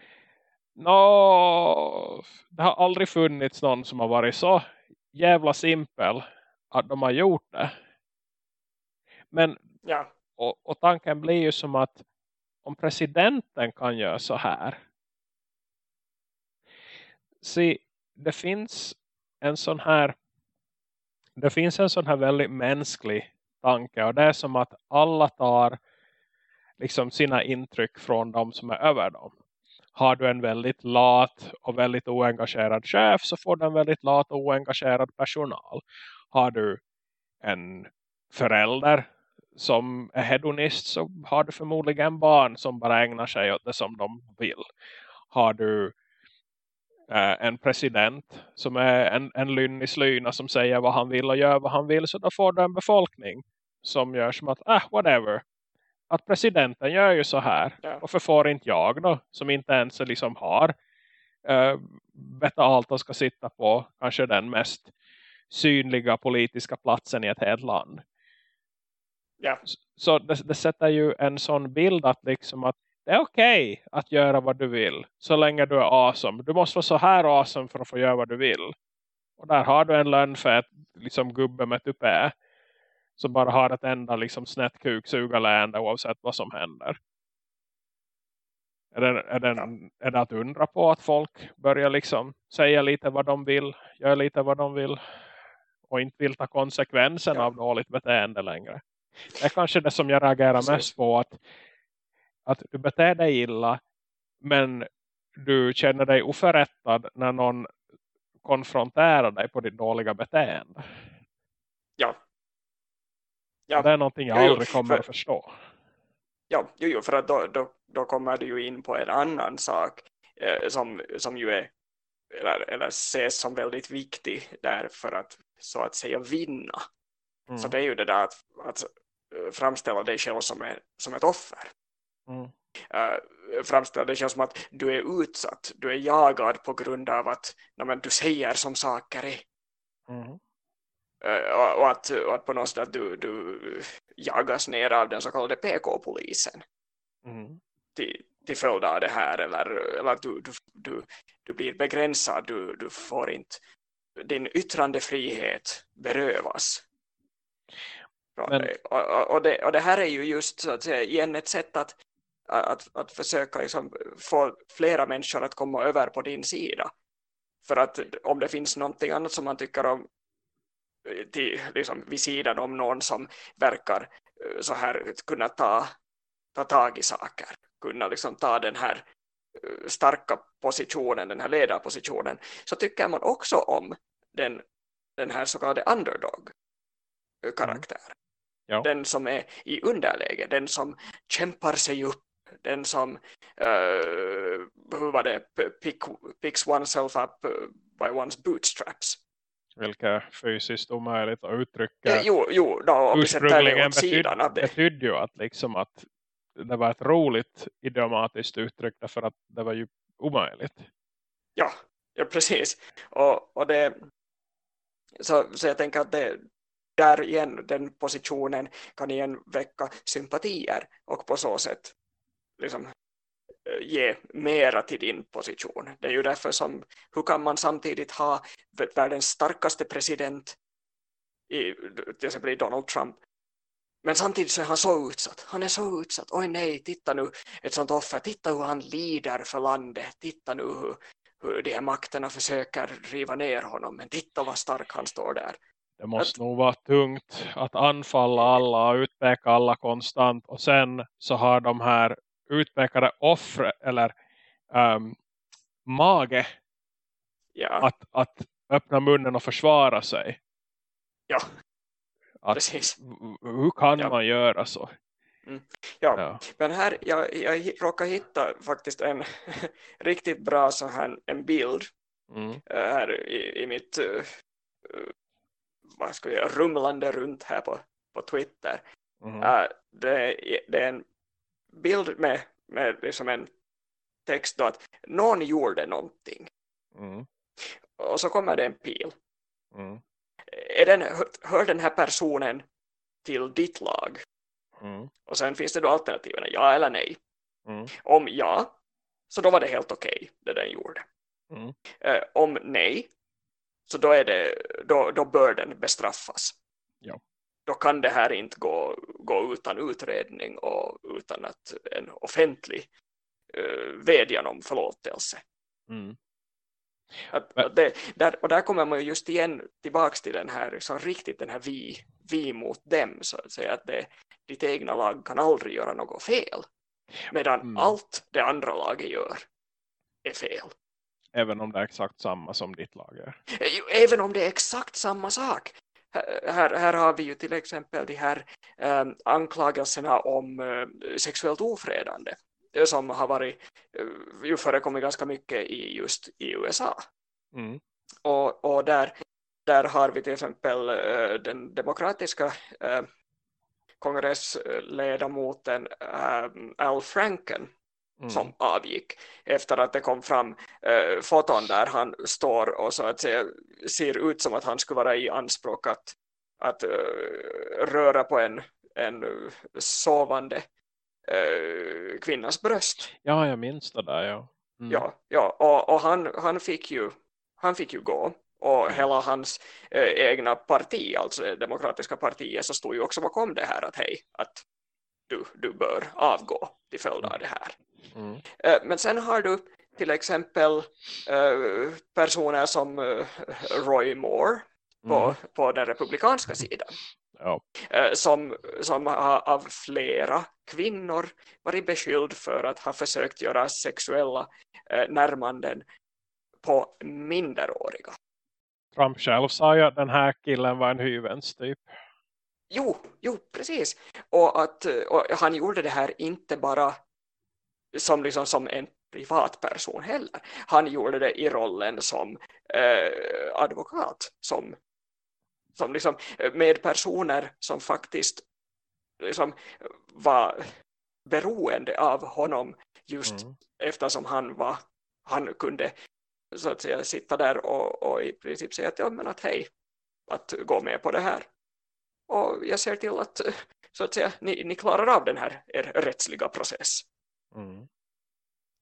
no, det har aldrig funnits någon som har varit så jävla simpel att de har gjort det. Men Ja. och, och tanken blir ju som att om presidenten kan göra så här. Se, det finns en sån här det finns en sån här väldigt mänsklig tanke och det är som att alla tar liksom sina intryck från de som är över dem. Har du en väldigt lat och väldigt oengagerad chef så får du en väldigt lat och oengagerad personal. Har du en förälder som är hedonist så har du förmodligen barn som bara ägnar sig åt det som de vill. Har du eh, en president som är en, en lynnig slyna som säger vad han vill och gör vad han vill så då får du en befolkning som gör som att, ah, whatever. Att presidenten gör ju så här. Ja. Varför får inte jag då, som inte ens liksom har uh, betalt och ska sitta på kanske den mest synliga politiska platsen i ett helt land. Ja. Så det, det sätter ju en sån bild att liksom att det är okej okay att göra vad du vill så länge du är awesome. Du måste vara så här awesome för att få göra vad du vill. Och där har du en lönnfett liksom gubbe med tupé som bara har ett enda liksom snett kuksugarläende oavsett vad som händer. Är det, är, det, är det att undra på att folk börjar liksom säga lite vad de vill, göra lite vad de vill och inte vill ta konsekvensen ja. av dåligt beteende längre. Det är kanske det som jag reagerar Precis. mest på att, att du beter dig illa men du känner dig oförrättad när någon konfronterar dig på ditt dåliga beteende. Ja. Ja. Det är någonting jag jo, aldrig kommer för, att förstå. Ja, jo, för att då, då, då kommer du ju in på en annan sak eh, som, som ju är eller, eller ses som väldigt viktig där för att så att säga vinna. Mm. Så det är ju det där att, att eh, framställa dig själv som, en, som ett offer. Mm. Uh, framställa dig själv som att du är utsatt, du är jagad på grund av att men, du säger som saker är. Mm. Och, och, att, och att på något sätt du, du jagas ner av den så kallade PK-polisen. Mm. Till, till följd av det här eller, eller att du, du, du, du blir begränsad, du, du får inte din yttrandefrihet berövas. Men... Och, och, det, och det här är ju just så att säga, igen ett sätt att, att, att försöka liksom få flera människor att komma över på din sida. För att om det finns någonting annat som man tycker om till, liksom, vid sidan om någon som verkar eh, så här kunna ta, ta tag i saker kunna liksom ta den här eh, starka positionen, den här ledarpositionen, så tycker man också om den, den här så kallade underdog-karaktär. Mm. Ja. Den som är i underläge, den som kämpar sig upp, den som uh, hur var det, pick, picks oneself up eh, by one's bootstraps. Vilket fysiskt omöjligt att uttrycka. Jo, jo då, om sidan det. betydde ju att, liksom att det var ett roligt idiomatiskt uttryck därför att det var ju omöjligt. Ja, ja precis. Och, och det, så, så jag tänker att det, där igen, den positionen kan igen väcka sympatier och på så sätt liksom ge mera till din position. Det är ju därför som, hur kan man samtidigt ha världens starkaste president i, till exempel i Donald Trump men samtidigt så är han så utsatt. Han är så utsatt. Oj nej, titta nu ett sånt offer. Titta hur han lider för landet. Titta nu hur, hur de här makterna försöker riva ner honom. Men titta vad stark han står där. Det måste att, nog vara tungt att anfalla alla och utpeka alla konstant. Och sen så har de här utpekade offer eller um, mage ja. att, att öppna munnen och försvara sig. Ja. Att, Precis. Hur kan ja. man göra så? Mm. Ja. ja. men här jag, jag råkar hitta faktiskt en riktigt bra så här, en bild mm. Eh, här i, i mitt uh, vad ska jag, rumlande runt här på, på Twitter. Mm. Uh, det, det, är en bild med, med liksom en text då att någon gjorde någonting. Mm. Och så kommer det en pil. Mm är den, hör den här personen till ditt lag? Mm. Och sen finns det då alternativen, ja eller nej. Mm. Om ja, så då var det helt okej okay, det den gjorde. Mm. Eh, om nej, så då, är det, då, då bör den bestraffas. Ja. Då kan det här inte gå, gå utan utredning och utan att en offentlig uh, vädjan om förlåtelse. Mm. Att, att det, där, och där kommer man ju just igen tillbaka till den här, så riktigt den här vi, vi mot dem så att säga att det, ditt egna lag kan aldrig göra något fel medan mm. allt det andra laget gör är fel. Även om det är exakt samma som ditt lag är. Även om det är exakt samma sak. Här, här har vi ju till exempel de här eh, anklagelserna om eh, sexuellt ofredande som har varit eh, ju förekommit ganska mycket i just i USA. Mm. Och, och där, där har vi till exempel uh, den demokratiska kongressledamoten Al Franken mm. som avgick efter att det kom fram uh, foton där han står och så att säga ser ut som att han skulle vara i anspråk att, att uh, röra på en, en sovande äh, kvinnans bröst. Ja, jag minns det där, ja. Mm. Ja, ja och, och han, han, fick ju, han fick ju gå. Och mm. hela hans äh, egna parti, alltså det demokratiska partiet, så stod ju också bakom det här att hej, att du, du bör avgå till följd av det här. Mm. Äh, men sen har du till exempel äh, personer som Roy Moore på, mm. på den republikanska sidan. Ja. Som, som har av flera kvinnor varit beskylld för att ha försökt göra sexuella närmanden på minderåriga. Trump själv sa ju att den här killen var en hyvens typ. Jo, jo, precis. Och att och han gjorde det här inte bara som, liksom, som en privatperson heller. Han gjorde det i rollen som eh, advokat, som, som liksom, med personer som faktiskt liksom, var beroende av honom just mm. eftersom han var han kunde så att säga sitta där och, och i princip säga att, ja, men att hej, att gå med på det här. Och jag ser till att så att säga, ni, ni klarar av den här er rättsliga process. Mm.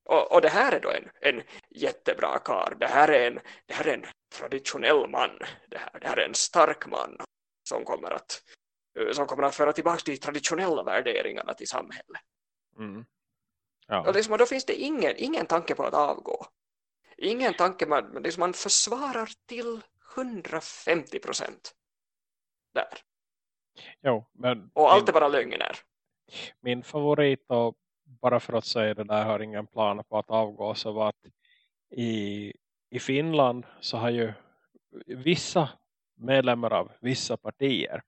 Och, och, det här är då en, en jättebra kar. Det här är en, det här är en traditionell man. Det här, det här är en stark man som kommer att, som kommer att föra tillbaka de traditionella värderingarna till samhället. Mm. Ja. Och liksom, då finns det ingen, ingen tanke på att avgå ingen tanke, man, liksom man försvarar till 150 procent där. Jo, men och allt är bara lögner. Min favorit och bara för att säga det där har ingen plan på att avgå så var att i, i Finland så har ju vissa medlemmar av vissa partier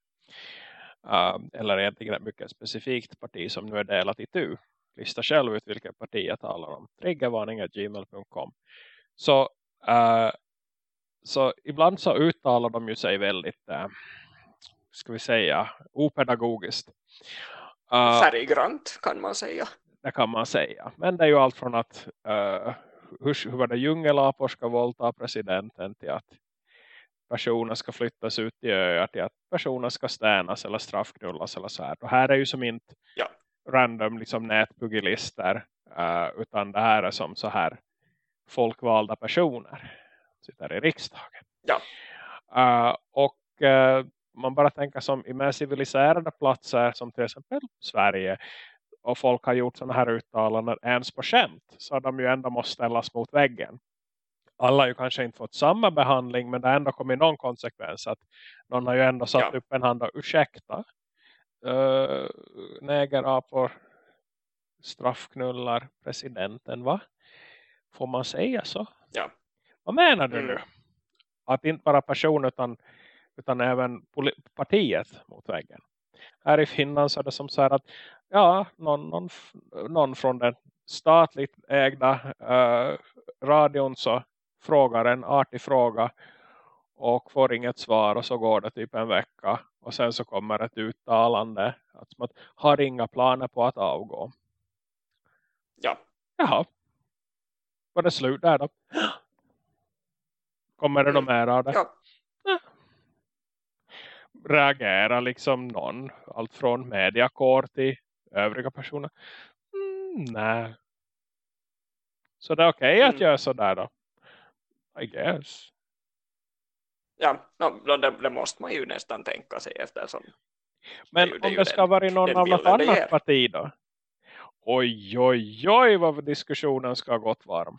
uh, eller egentligen ett mycket specifikt parti som nu är delat i tu lista själv ut vilket parti jag talar om triggervarning.gmail.com så, uh, så ibland så uttalar de ju sig väldigt, uh, ska vi säga, opedagogiskt. Uh, Färggrant kan man säga. Det kan man säga. Men det är ju allt från att uh, hur, hur var det djungelapor ska våldta presidenten till att personer ska flyttas ut i öar till att personer ska stänas eller straffknullas eller så här. Och här är ju som inte ja. random liksom nätbugilister uh, utan det här är som så här folkvalda personer sitter i riksdagen. Ja. Uh, och uh, man bara tänker som i mer civiliserade platser som till exempel Sverige och folk har gjort sådana här uttalanden ens på skämt så de ju ändå måste ställas mot väggen. Alla har ju kanske inte fått samma behandling men det har ändå kommit någon konsekvens att någon har ju ändå satt ja. upp en hand och ursäkta uh, nägerapor straffknullar presidenten va? Får man säga så? Ja. Vad menar du mm. nu? Att inte bara person utan, utan även partiet mot väggen. Här i Finland så är det som så här att ja, någon, någon, någon från den statligt ägda uh, radion så frågar en artig fråga och får inget svar och så går det typ en vecka och sen så kommer ett uttalande att man har inga planer på att avgå. Ja. Jaha, var det slut där då? Kommer det något mer av det? Ja. Reagera liksom någon. Allt från mediakår till övriga personer. Mm, nej. Så det är okej okay att mm. göra sådär då? I guess. Ja, no, det, det, måste man ju nästan tänka sig eftersom. Men det, det om det ska vara någon av något annat parti då? Oj, oj, oj vad diskussionen ska ha gått varm.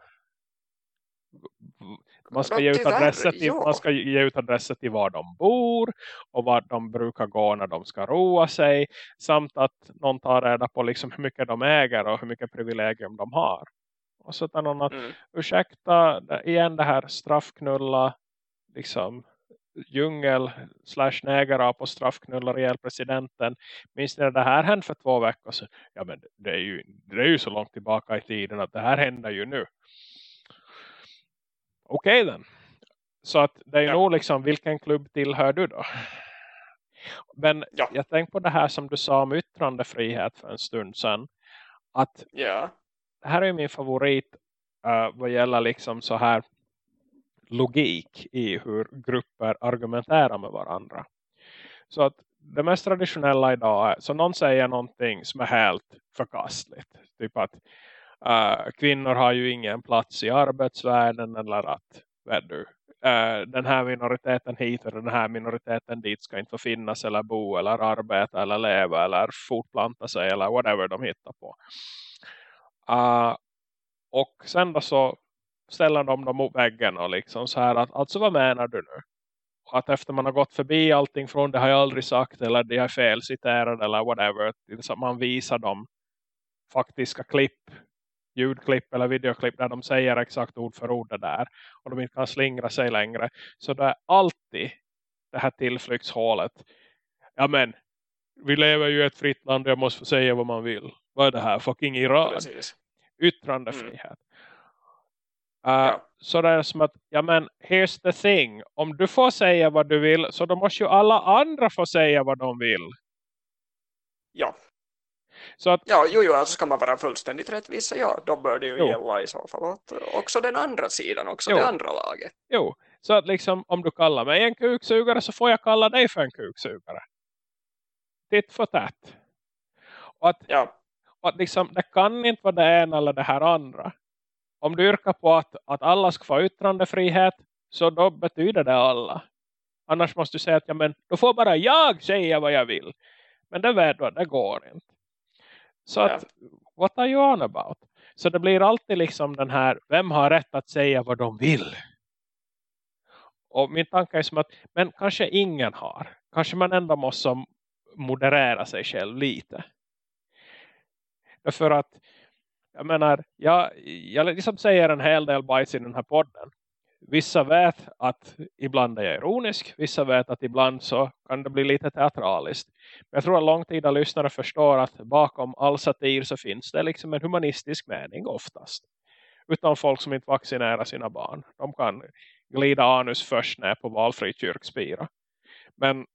Man ska, ge ut adresser till, ja. man ska ge ut adresser till var de bor och var de brukar gå när de ska roa sig. Samt att någon tar reda på liksom hur mycket de äger och hur mycket privilegium de har. Och så tar någon att, mm. ursäkta igen det här straffknulla liksom djungel slash nägara på straffknullar ihjäl presidenten. Minns ni det här hände för två veckor sedan? Ja men det är, ju, det är ju så långt tillbaka i tiden att det här händer ju nu. Okej okay, den. Så att det är ja. nog liksom, vilken klubb tillhör du då? Men ja. jag tänkte på det här som du sa om yttrandefrihet för en stund sedan. Att ja. det här är ju min favorit uh, vad gäller liksom så här logik i hur grupper argumenterar med varandra. Så att det mest traditionella idag är så någon säger någonting som är helt förkastligt. Typ att uh, kvinnor har ju ingen plats i arbetsvärlden eller att du, uh, den här minoriteten hit och den här minoriteten dit ska inte få finnas eller bo eller arbeta eller leva eller fortplanta sig eller whatever de hittar på. Uh, och sen då så ställer de dem mot väggen och liksom så här att alltså vad menar du nu? att efter man har gått förbi allting från det har jag aldrig sagt eller det är fel citerat eller whatever. Så man visar dem faktiska klipp, ljudklipp eller videoklipp där de säger exakt ord för ord det där. Och de inte kan slingra sig längre. Så det är alltid det här tillflyktshålet. Ja men, vi lever ju i ett fritt land och jag måste få säga vad man vill. Vad är det här? Fucking Iran. Precis. Yttrandefrihet. Mm. Uh, ja. Så det är som att, ja men, here's the thing. Om du får säga vad du vill så då måste ju alla andra få säga vad de vill. Ja. Så att, ja, jo, jo, alltså ska man vara fullständigt rättvis, ja, då bör det ju jo. gälla i så fall åt också den andra sidan, också jo. det andra laget. Jo, så att liksom om du kallar mig en kuksugare så får jag kalla dig för en kuksugare. Titt för tätt. Och att, ja. och att liksom, det kan inte vara det ena eller det här andra om du yrkar på att, att alla ska få yttrandefrihet så då betyder det alla. Annars måste du säga att ja, men, då får bara jag säga vad jag vill. Men det vet du, det går inte. Så ja. att, what are you on about? Så det blir alltid liksom den här, vem har rätt att säga vad de vill? Och min tanke är som att, men kanske ingen har. Kanske man ändå måste moderera sig själv lite. För att jag menar, jag, jag liksom säger en hel del bajs i den här podden. Vissa vet att ibland är jag ironisk. Vissa vet att ibland så kan det bli lite teatraliskt. Men jag tror att långtida lyssnare förstår att bakom all satir så finns det liksom en humanistisk mening oftast. Utan folk som inte vaccinerar sina barn. De kan glida anus först ner på valfri kyrkspira. Men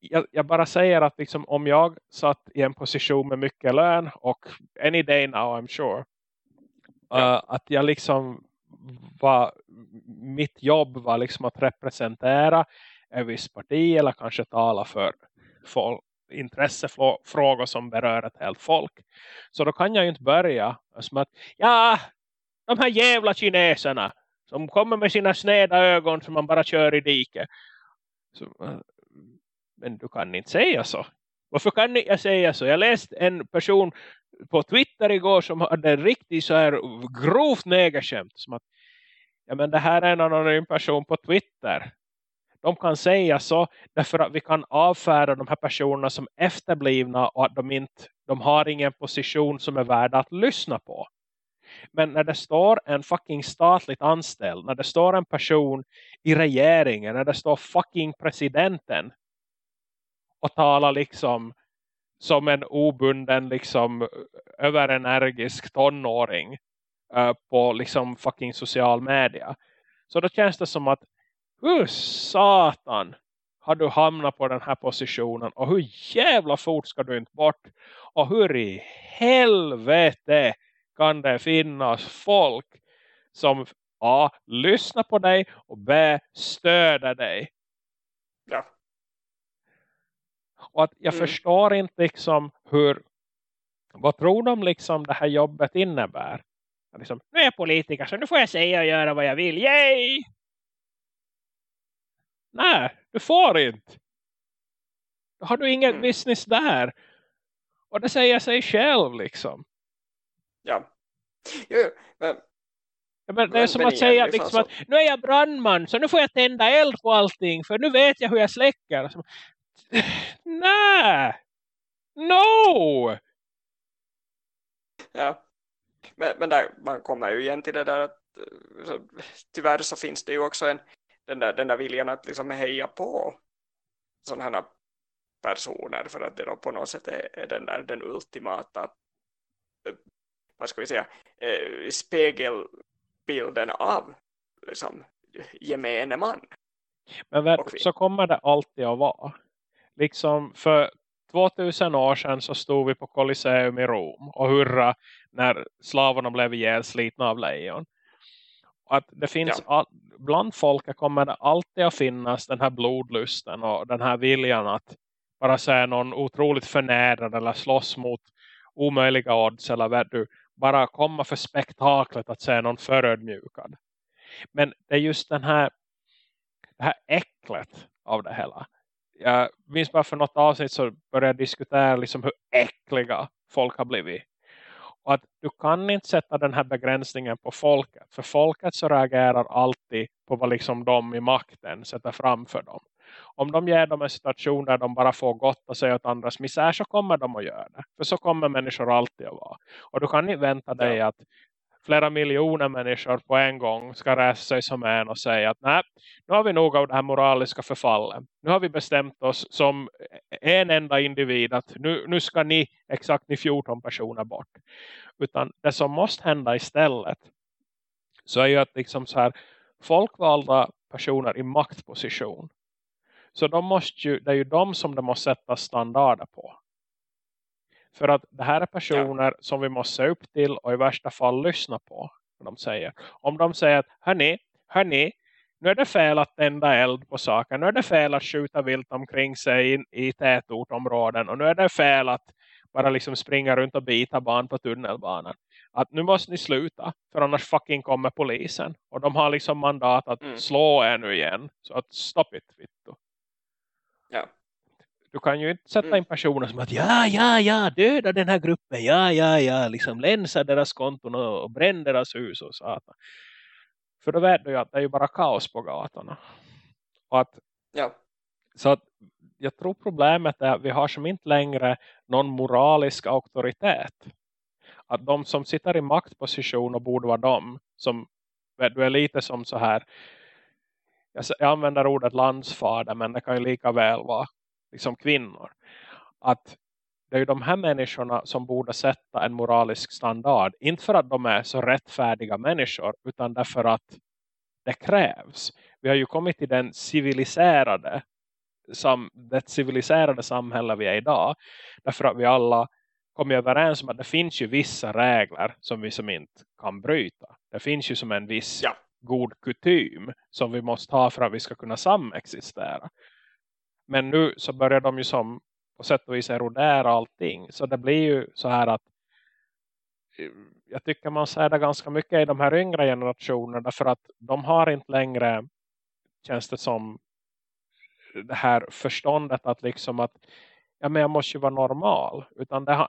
jag, jag, bara säger att liksom, om jag satt i en position med mycket lön och any day now I'm sure ja. uh, att jag liksom var mitt jobb var liksom att representera en viss parti eller kanske tala för folk, intressefrågor som berör ett helt folk. Så då kan jag ju inte börja som att ja, de här jävla kineserna som kommer med sina sneda ögon som man bara kör i diket. Så, men du kan inte säga så. Varför kan jag säga så? Jag läste en person på Twitter igår som hade en riktigt så här grovt negerskämt. Som att, ja men det här är en anonym person på Twitter. De kan säga så därför att vi kan avfärda de här personerna som efterblivna och att de inte de har ingen position som är värd att lyssna på. Men när det står en fucking statligt anställd, när det står en person i regeringen, när det står fucking presidenten och talar liksom som en obunden liksom överenergisk tonåring uh, på liksom fucking social media. Så då känns det som att hur satan har du hamnat på den här positionen och hur jävla fort ska du inte bort och hur i helvete kan det finnas folk som A. lyssnar på dig och B. stöder dig ja. Och att jag mm. förstår inte liksom hur, vad tror de liksom det här jobbet innebär? Liksom, nu är jag politiker så nu får jag säga och göra vad jag vill. Yay! Nej, du får inte. Då har du ingen mm. business där. Och det säger sig själv liksom. Ja. Jo, men, ja, men det är som att säga liksom, så... att nu är jag brandman så nu får jag tända eld på allting för nu vet jag hur jag släcker. Nej! No! Ja. Men, men där, man kommer ju igen till det där att eh, så, tyvärr så finns det ju också en, den, där, den där viljan att liksom heja på sådana här personer för att det då på något sätt är, är den där den ultimata eh, vad ska vi säga eh, spegelbilden av liksom, gemene man. Men så kommer det alltid att vara liksom för 2000 år sedan så stod vi på Colosseum i Rom och hurra när slavarna blev ihjälslitna av lejon. Att det finns ja. all, bland folket kommer det alltid att finnas den här blodlusten och den här viljan att bara säga någon otroligt förnärad eller slåss mot omöjliga odds eller du bara komma för spektaklet att säga någon förödmjukad. Men det är just den här det här äcklet av det hela. Jag minns bara för något avsnitt så började jag diskutera liksom hur äckliga folk har blivit. Och att du kan inte sätta den här begränsningen på folket. För folket så reagerar alltid på vad liksom de i makten sätter framför dem. Om de ger dem en situation där de bara får gott och säga åt andras misär så kommer de att göra det. För så kommer människor alltid att vara. Och du kan inte vänta dig ja. att flera miljoner människor på en gång ska resa sig som en och säga att nej, nu har vi nog av det här moraliska förfallet. Nu har vi bestämt oss som en enda individ att nu, nu ska ni, exakt ni 14 personer bort. Utan det som måste hända istället så är ju att liksom så här folkvalda personer i maktposition så de måste ju, det är ju de som det måste sätta standarder på. För att det här är personer ja. som vi måste se upp till och i värsta fall lyssna på. De säger. Om de säger att hörni, hörni, nu är det fel att tända eld på saker. Nu är det fel att skjuta vilt omkring sig in, i tätortområden. Och nu är det fel att bara liksom springa runt och bita barn på tunnelbanan. Att nu måste ni sluta. För annars fucking kommer polisen. Och de har liksom mandat att mm. slå er nu igen. Så att stop it, vittu. Ja. Du kan ju inte sätta mm. in personer som att ja, ja, ja, döda den här gruppen, ja, ja, ja, liksom länsa deras konton och bränna deras hus och satan. För då vet du ju att det är ju bara kaos på gatorna. Och att, ja. Så att jag tror problemet är att vi har som inte längre någon moralisk auktoritet. Att de som sitter i maktposition och borde vara de som, du är lite som så här, jag använder ordet landsfader men det kan ju lika väl vara liksom kvinnor. Att det är ju de här människorna som borde sätta en moralisk standard. Inte för att de är så rättfärdiga människor utan därför att det krävs. Vi har ju kommit till den civiliserade sam, det civiliserade samhälle vi är idag. Därför att vi alla kommer överens om att det finns ju vissa regler som vi som inte kan bryta. Det finns ju som en viss ja. god kutym som vi måste ha för att vi ska kunna samexistera. Men nu så börjar de ju som på sätt och vis erodera allting. Så det blir ju så här att eh, jag tycker man ser det ganska mycket i de här yngre generationerna. Därför att de har inte längre, känns det som, det här förståndet att liksom att ja men jag måste ju vara normal. Utan det,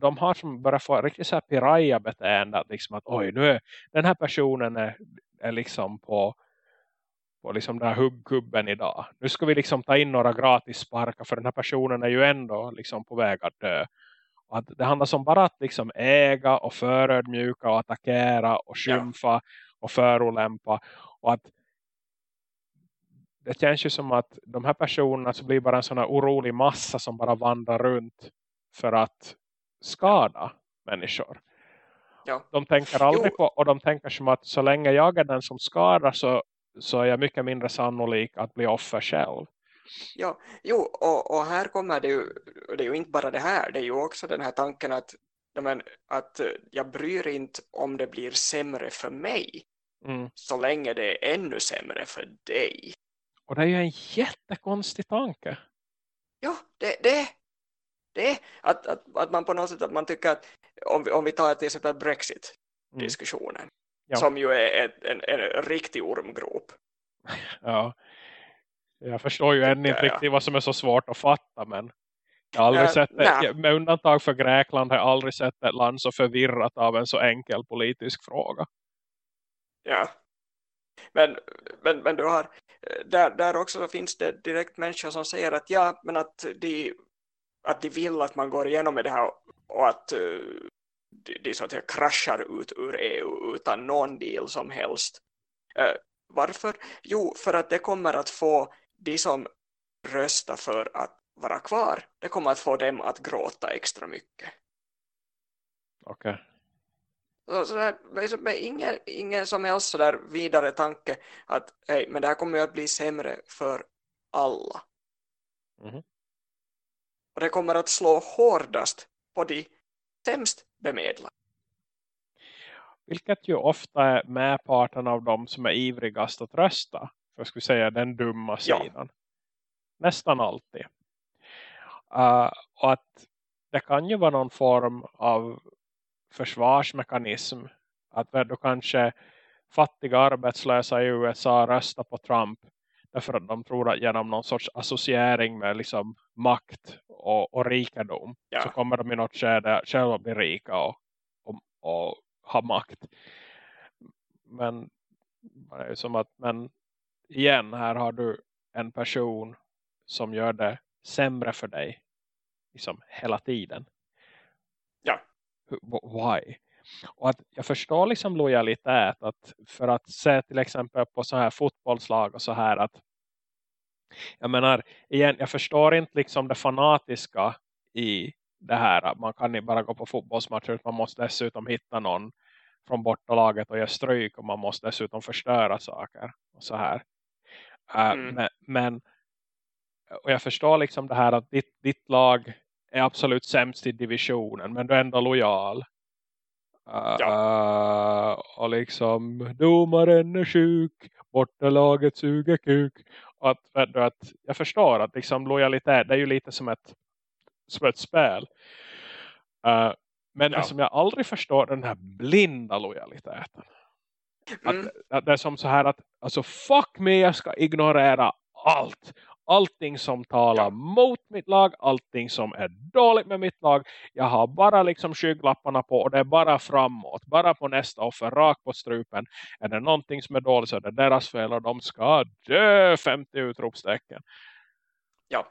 de har som börjat få riktigt så här piraya-beteende. Att liksom att oj nu är den här personen är, är liksom på på liksom den här huggkubben idag. Nu ska vi liksom ta in några gratis sparkar för den här personen är ju ändå liksom på väg att dö. Och att det handlar som bara att liksom äga och förödmjuka och attackera och skymfa ja. och förolämpa. Och att det känns ju som att de här personerna så blir bara en sån här orolig massa som bara vandrar runt för att skada människor. Ja. De tänker aldrig jo. på, och de tänker som att så länge jag är den som skadar så så är jag mycket mindre sannolik att bli offer själv. Ja, jo, och, och här kommer det ju, det är ju inte bara det här, det är ju också den här tanken att, men, att jag bryr inte om det blir sämre för mig mm. så länge det är ännu sämre för dig. Och det är ju en jättekonstig tanke. Ja, det, det, det att, att, att man på något sätt att man tycker att om vi, om vi tar till exempel Brexit-diskussionen mm ja. som ju är ett, en, en riktig ormgrop. Ja, jag förstår ju ännu inte riktigt vad som är så svårt att fatta, men jag har aldrig äh, sett det, med undantag för Grekland har jag aldrig sett ett land så förvirrat av en så enkel politisk fråga. Ja, men, men, men du har, där, där också finns det direkt människor som säger att ja, men att de, att de vill att man går igenom med det här och att de, så att säga kraschar ut ur EU utan någon deal som helst. Uh, varför? Jo, för att det kommer att få de som röstar för att vara kvar, det kommer att få dem att gråta extra mycket. Okej. Okay. Så, där, med ingen, ingen som helst så där vidare tanke att hej, men det här kommer att bli sämre för alla. Mm -hmm. Och det kommer att slå hårdast på de sämst bemedlade. Vilket ju ofta är medparten av dem som är ivrigast att rösta. För vi säga den dumma sidan. Ja. Nästan alltid. Uh, och att det kan ju vara någon form av försvarsmekanism. Att då kanske fattiga arbetslösa i USA röstar på Trump. Därför att de tror att genom någon sorts associering med liksom makt och, och rikedom. Ja. Så kommer de i något skede själva bli rika och, och, och ha makt. Men, som att, men igen här har du en person som gör det sämre för dig liksom hela tiden. Ja. Why? Och att jag förstår liksom lojalitet att för att se till exempel på så här fotbollslag och så här att jag menar, igen, jag förstår inte liksom det fanatiska i det här. Man kan inte bara gå på fotbollsmatcher man måste dessutom hitta någon från bortalaget och ge stryk och man måste dessutom förstöra saker och så här. Uh, mm. men, men, och jag förstår liksom det här att ditt, ditt lag är absolut sämst i divisionen men du är ändå lojal. Ja. uh, och liksom domaren är sjuk bortalaget suger kuk och att, att jag förstår att liksom lojalitet det är ju lite som ett, som ett spel. Uh, men ja. det som jag aldrig förstår den här blinda lojaliteten. Mm. Att, att, det är som så här att alltså fuck me jag ska ignorera allt. Allting som talar ja. mot mitt lag. Allting som är dåligt med mitt lag. Jag har bara liksom skygglapparna på. Och det är bara framåt. Bara på nästa offer. Rakt på strupen. Är det någonting som är dåligt så är det deras fel. Och de ska dö. 50 utropstecken. Ja.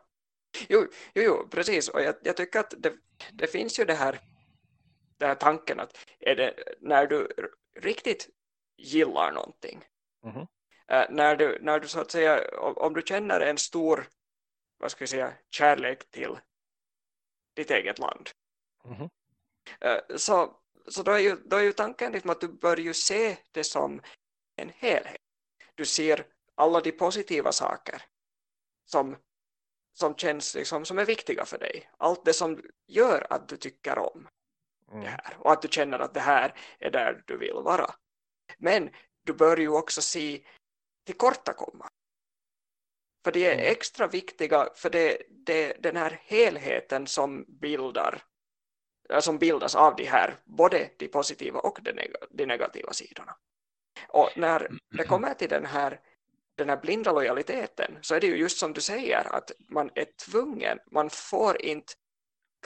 Jo, jo, jo precis. Och jag, jag tycker att det, det finns ju det här den här tanken att är det när du riktigt gillar någonting mm -hmm. Äh, när, du, när du så att säga om, om, du känner en stor vad ska jag säga, kärlek till ditt eget land mm så, så då, är ju, då är ju tanken liksom att du bör ju se det som en helhet du ser alla de positiva saker som, som känns liksom, som är viktiga för dig allt det som gör att du tycker om mm. det här. Och att du känner att det här är där du vill vara. Men du bör ju också se tillkortakomma. För det är mm. extra viktiga för det, det, den här helheten som bildar som bildas av de här, både de positiva och de, neg de negativa sidorna. Och när det kommer till den här, den här blinda lojaliteten så är det ju just som du säger att man är tvungen, man får inte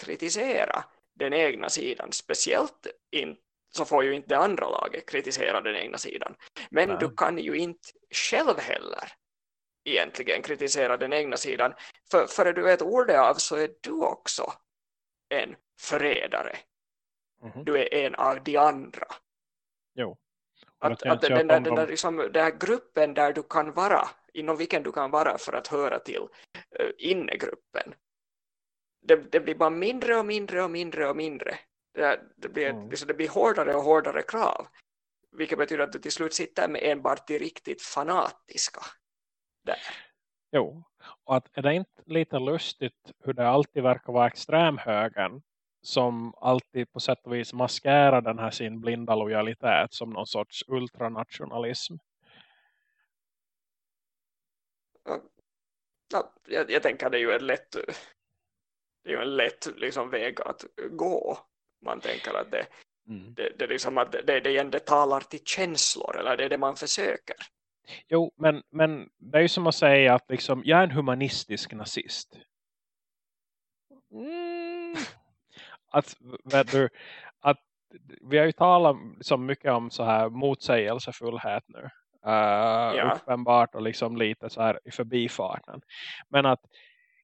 kritisera den egna sidan. Speciellt in, så får ju inte det andra laget kritisera den egna sidan. Men Nej. du kan ju inte själv heller egentligen kritisera den egna sidan. För före du vet ordet av så är du också en förrädare. Mm -hmm. Du är en av de andra. Jo. Att, att den, den, den, där, liksom, den här gruppen där du kan vara, inom vilken du kan vara för att höra till uh, innegruppen det, det, blir bara mindre och mindre och mindre och mindre. Det, det, blir, mm. liksom, det blir hårdare och hårdare krav. Vilket betyder att du till slut sitter med enbart de riktigt fanatiska. Där. Jo, och att är det inte lite lustigt hur det alltid verkar vara extremhögern som alltid på sätt och vis maskerar den här sin blinda lojalitet som någon sorts ultranationalism. Ja, jag, jag tänker att det är ju ett lätt det är ju en lätt liksom, väg att gå. Man tänker att det, mm. det, det, liksom att det, det, det talar till känslor eller det är det man försöker. Jo, men, men det är ju som att säga att liksom, jag är en humanistisk nazist. Mm. Att, du, att vi har ju talat så mycket om så här motsägelsefullhet nu. Uh, ja. Uppenbart och liksom lite så här i förbifarten. Men att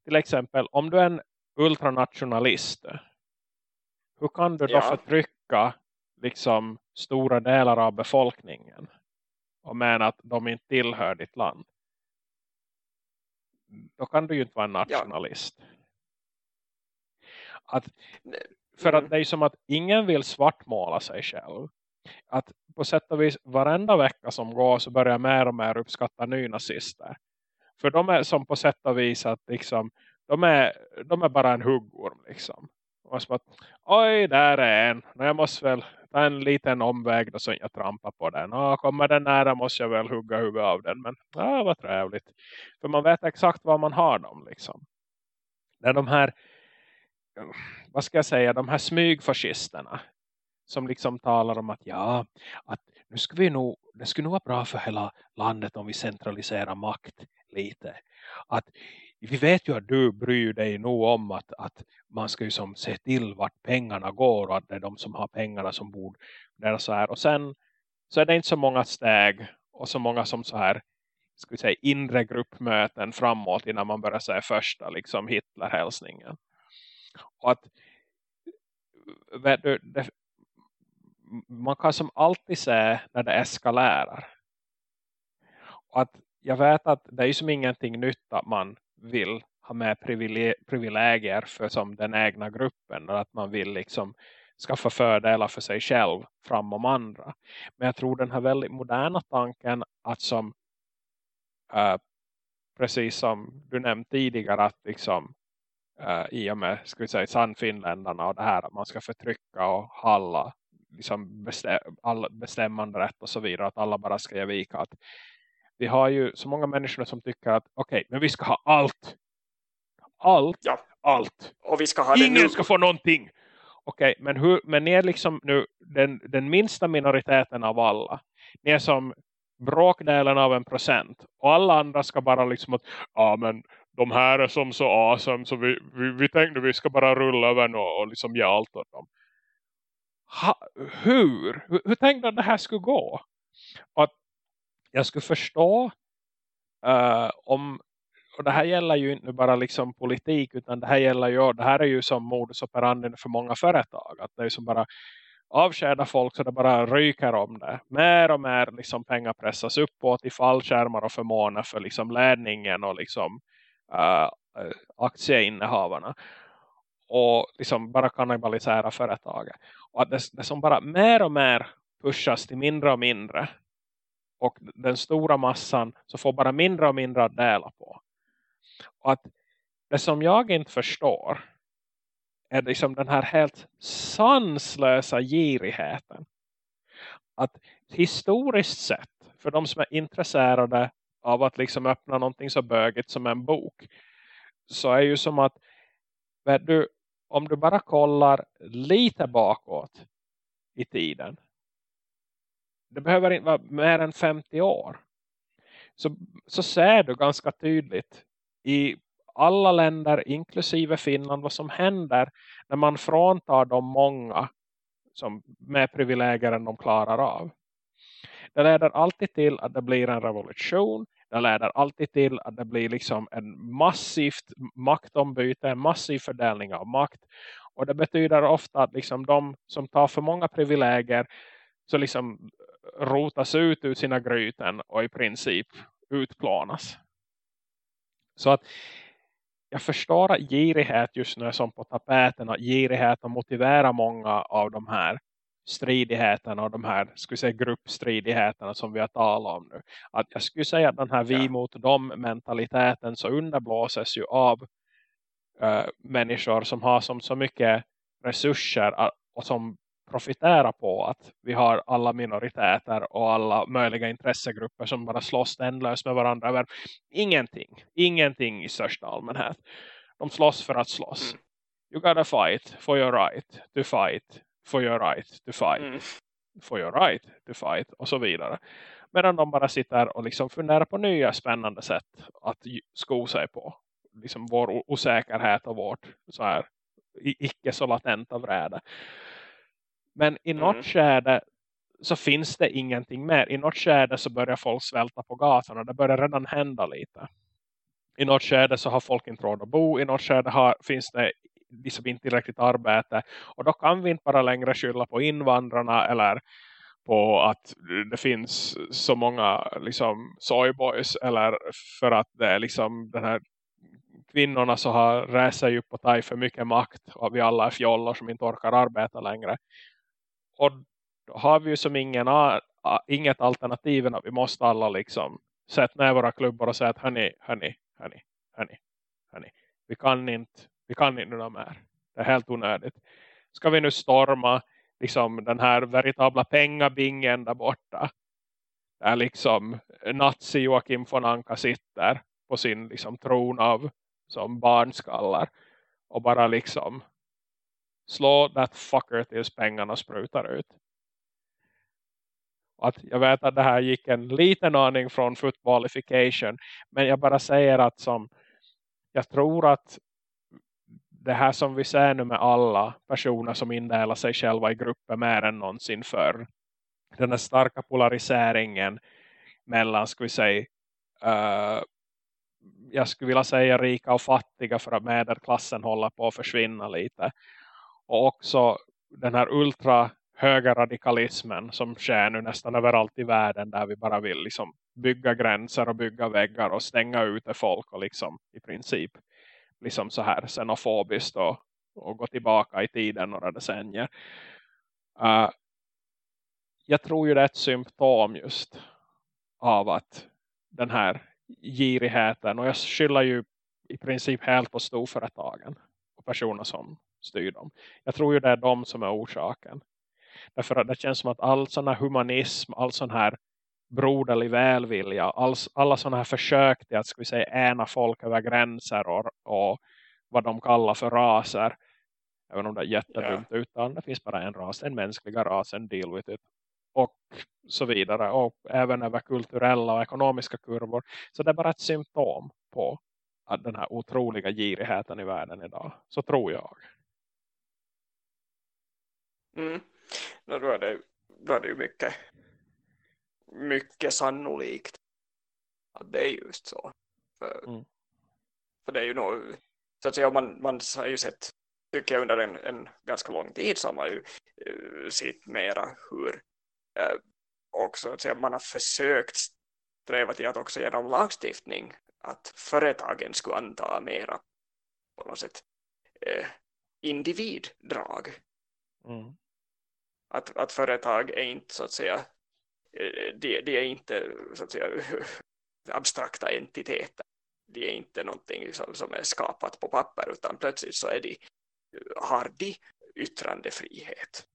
till exempel om du är en ultranationalister. Hur kan du då ja. förtrycka liksom stora delar av befolkningen och mena att de inte tillhör ditt land? Då kan du ju inte vara en nationalist. Ja. Att, för att mm. det är som att ingen vill svartmåla sig själv. Att på sätt och vis varenda vecka som går så börjar jag mer och mer uppskatta nynazister. För de är som på sätt och vis att liksom de är, de är bara en huggorm liksom. Och så att, oj där är en. Jag måste väl ta en liten omväg då så jag trampar på den. Och kommer den nära måste jag väl hugga huvudet av den. Men ja, vad trevligt. För man vet exakt var man har dem liksom. När de här, vad ska jag säga, de här smygfascisterna. Som liksom talar om att ja, att nu ska vi nog, det skulle nog vara bra för hela landet om vi centraliserar makt lite. Att vi vet ju att du bryr dig nog om att, att man ska ju som se till vart pengarna går och att det är de som har pengarna som borde där så här. Och sen så är det inte så många steg och så många som så här ska vi säga inre gruppmöten framåt innan man börjar säga första liksom Hitlerhälsningen. Och att du, det, man kan som alltid se när det eskalerar. Och att jag vet att det är ju som ingenting nytt att man vill ha med privilegier för som den egna gruppen. Och att man vill liksom skaffa fördelar för sig själv fram om andra. Men jag tror den här väldigt moderna tanken att som uh, precis som du nämnt tidigare att liksom uh, i och med ska vi säga sannfinländarna och det här att man ska förtrycka och halla liksom bestäm, all, bestämmande rätt och så vidare att alla bara ska ge vika att vi har ju så många människor som tycker att okej, okay, men vi ska ha allt. Allt. Ja. Allt. Och vi ska ha Ingen det nu. ska få någonting. Okej, okay, men, hur, men ni är liksom nu den, den minsta minoriteten av alla. Ni är som bråkdelen av en procent. Och alla andra ska bara liksom att, ja men de här är som så awesome så vi, vi, vi tänkte vi ska bara rulla över och, och liksom ge allt åt dem. Ha, hur? hur? Hur tänkte du att det här skulle gå? Att jag skulle förstå uh, om och det här gäller ju inte bara liksom politik utan det här gäller ju, det här är ju som modus operandi för många företag att det är som bara avskäda folk så det bara ryker om det. Mer och mer liksom pengar pressas uppåt i fallskärmar och förmåner för liksom ledningen och liksom uh, aktieinnehavarna. Och liksom bara kannibalisera företaget. Och att det, det som bara mer och mer pushas till mindre och mindre och den stora massan så får bara mindre och mindre att dela på. Och att det som jag inte förstår är liksom den här helt sanslösa girigheten. Att historiskt sett, för de som är intresserade av att liksom öppna någonting så bögigt som en bok, så är ju som att du, om du bara kollar lite bakåt i tiden det behöver inte vara mer än 50 år. Så, så ser du ganska tydligt i alla länder inklusive Finland vad som händer när man fråntar de många som med privilegier än de klarar av. Det leder alltid till att det blir en revolution. Det leder alltid till att det blir liksom en massivt maktombyte, en massiv fördelning av makt. Och det betyder ofta att liksom de som tar för många privilegier så liksom rotas ut ur sina gryten och i princip utplanas. Så att jag förstår att girighet just nu är som på girighet att motivera många av de här stridigheterna och de här skulle säga, gruppstridigheterna som vi har talat om nu. Att jag skulle säga att den här vi mot dem mentaliteten så underblåses ju av uh, människor som har som så mycket resurser och som profitera på att vi har alla minoriteter och alla möjliga intressegrupper som bara slåss ändlöst med varandra över ingenting. Ingenting i största allmänhet. De slåss för att slåss. Mm. You gotta fight for your right to fight. For your right to fight. Mm. For your right to fight. Och så vidare. Medan de bara sitter och liksom funderar på nya spännande sätt att sko sig på. Liksom vår osäkerhet och vårt så här icke så latenta vräde. Men i något mm. skärde så finns det ingenting mer. I något skärde så börjar folk svälta på gatorna. Det börjar redan hända lite. I något skärde så har folk inte råd att bo. I något skärde har, finns det liksom inte tillräckligt arbete. Och då kan vi inte bara längre skylla på invandrarna eller på att det finns så många liksom soyboys eller för att det är liksom den här kvinnorna så har sig upp och tagit för mycket makt och vi alla är fjollor som inte orkar arbeta längre och då har vi ju som ingen, inget alternativ än att vi måste alla liksom sätta ner våra klubbar och säga att hörni, hörni, hörni, hörni, hörni. Vi kan inte, vi kan inte några mer. Det är helt onödigt. Ska vi nu storma liksom den här veritabla pengabingen där borta? Där liksom nazi Joakim von Anka sitter på sin liksom tron av som barnskallar. Och bara liksom slå that fucker tills pengarna sprutar ut. Att jag vet att det här gick en liten aning från footballification. Men jag bara säger att som jag tror att det här som vi ser nu med alla personer som indelar sig själva i grupper mer än någonsin förr, den här starka polariseringen mellan, ska vi säga, uh, jag skulle vilja säga rika och fattiga för att medelklassen håller på att försvinna lite. Och också den här ultra höga radikalismen som sker nu nästan överallt i världen där vi bara vill liksom bygga gränser och bygga väggar och stänga ute folk och liksom i princip liksom så här xenofobiskt och, och gå tillbaka i tiden några decennier. Uh, jag tror ju det är ett symptom just av att den här girigheten och jag skyller ju i princip helt på storföretagen och personer som styr dem. Jag tror ju det är de som är orsaken. Därför att det känns som att all sån här humanism, all sån här broderlig välvilja, all, alla sådana här försök till att ska vi säga, ena folk över gränser och, och vad de kallar för raser. Även om det är jättedumt yeah. utan det finns bara en ras, en mänskliga ras, en deal with it. Och så vidare. Och även över kulturella och ekonomiska kurvor. Så det är bara ett symptom på den här otroliga girigheten i världen idag. Så tror jag. Mm. Då, är det, då är det ju mycket, mycket sannolikt att det är just så. För, mm. för det är ju nog, så att säga, man, man har ju sett, tycker jag under en, en ganska lång tid så har man ju uh, sett mera hur uh, också att säga, man har försökt sträva till att också genom lagstiftning att företagen skulle anta mera på något sätt uh, individdrag. Mm att, att företag är inte så att säga eh, de, de är inte så att säga abstrakta entiteter. De är inte någonting som, som är skapat på papper utan plötsligt så är de, har de yttrandefrihet.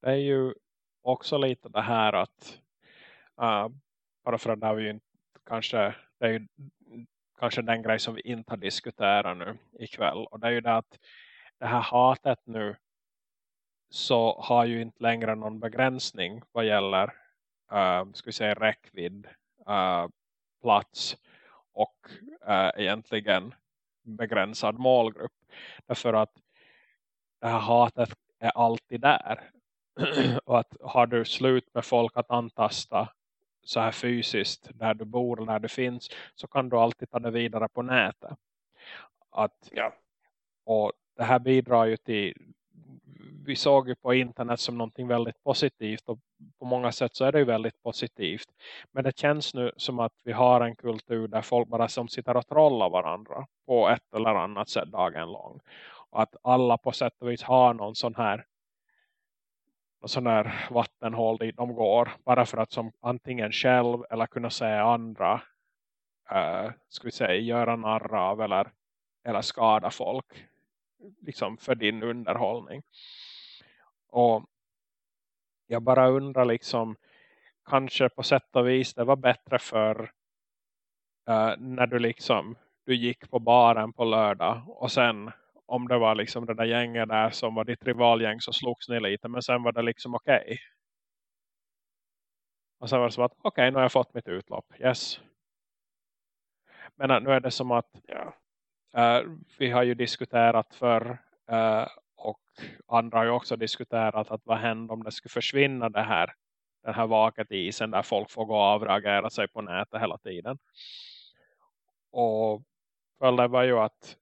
Det är ju också lite det här att uh, bara för att det är inte kanske det är ju kanske den grej som vi inte har diskuterat nu ikväll och det är ju det att det här hatet nu så har ju inte längre någon begränsning vad gäller uh, ska vi säga räckvidd, uh, plats och uh, egentligen begränsad målgrupp. Därför att det här hatet är alltid där. och att har du slut med folk att antasta så här fysiskt där du bor och där du finns så kan du alltid ta det vidare på nätet. Att, ja. Och det här bidrar ju till vi såg ju på internet som någonting väldigt positivt och på många sätt så är det ju väldigt positivt. Men det känns nu som att vi har en kultur där folk bara som sitter och trollar varandra på ett eller annat sätt dagen lång. Och att alla på sätt och vis har någon sån här någon sån här vattenhål dit de går. Bara för att som antingen själv eller kunna säga andra uh, ska vi säga göra narr av eller, eller skada folk liksom för din underhållning. Och jag bara undrar liksom kanske på sätt och vis det var bättre för uh, eh, när du liksom du gick på baren på lördag och sen om det var liksom det där gänget där som var ditt rivalgäng så slogs ni lite men sen var det liksom okej. Okay. Och sen var det som att okej okay, nu har jag fått mitt utlopp. Yes. Men eh, nu är det som att ja. Uh, vi har ju diskuterat för uh, och andra har ju också diskuterat att vad händer om det skulle försvinna det här den här vaket isen där folk får gå av och avreagera sig på nätet hela tiden. Och följden var ju att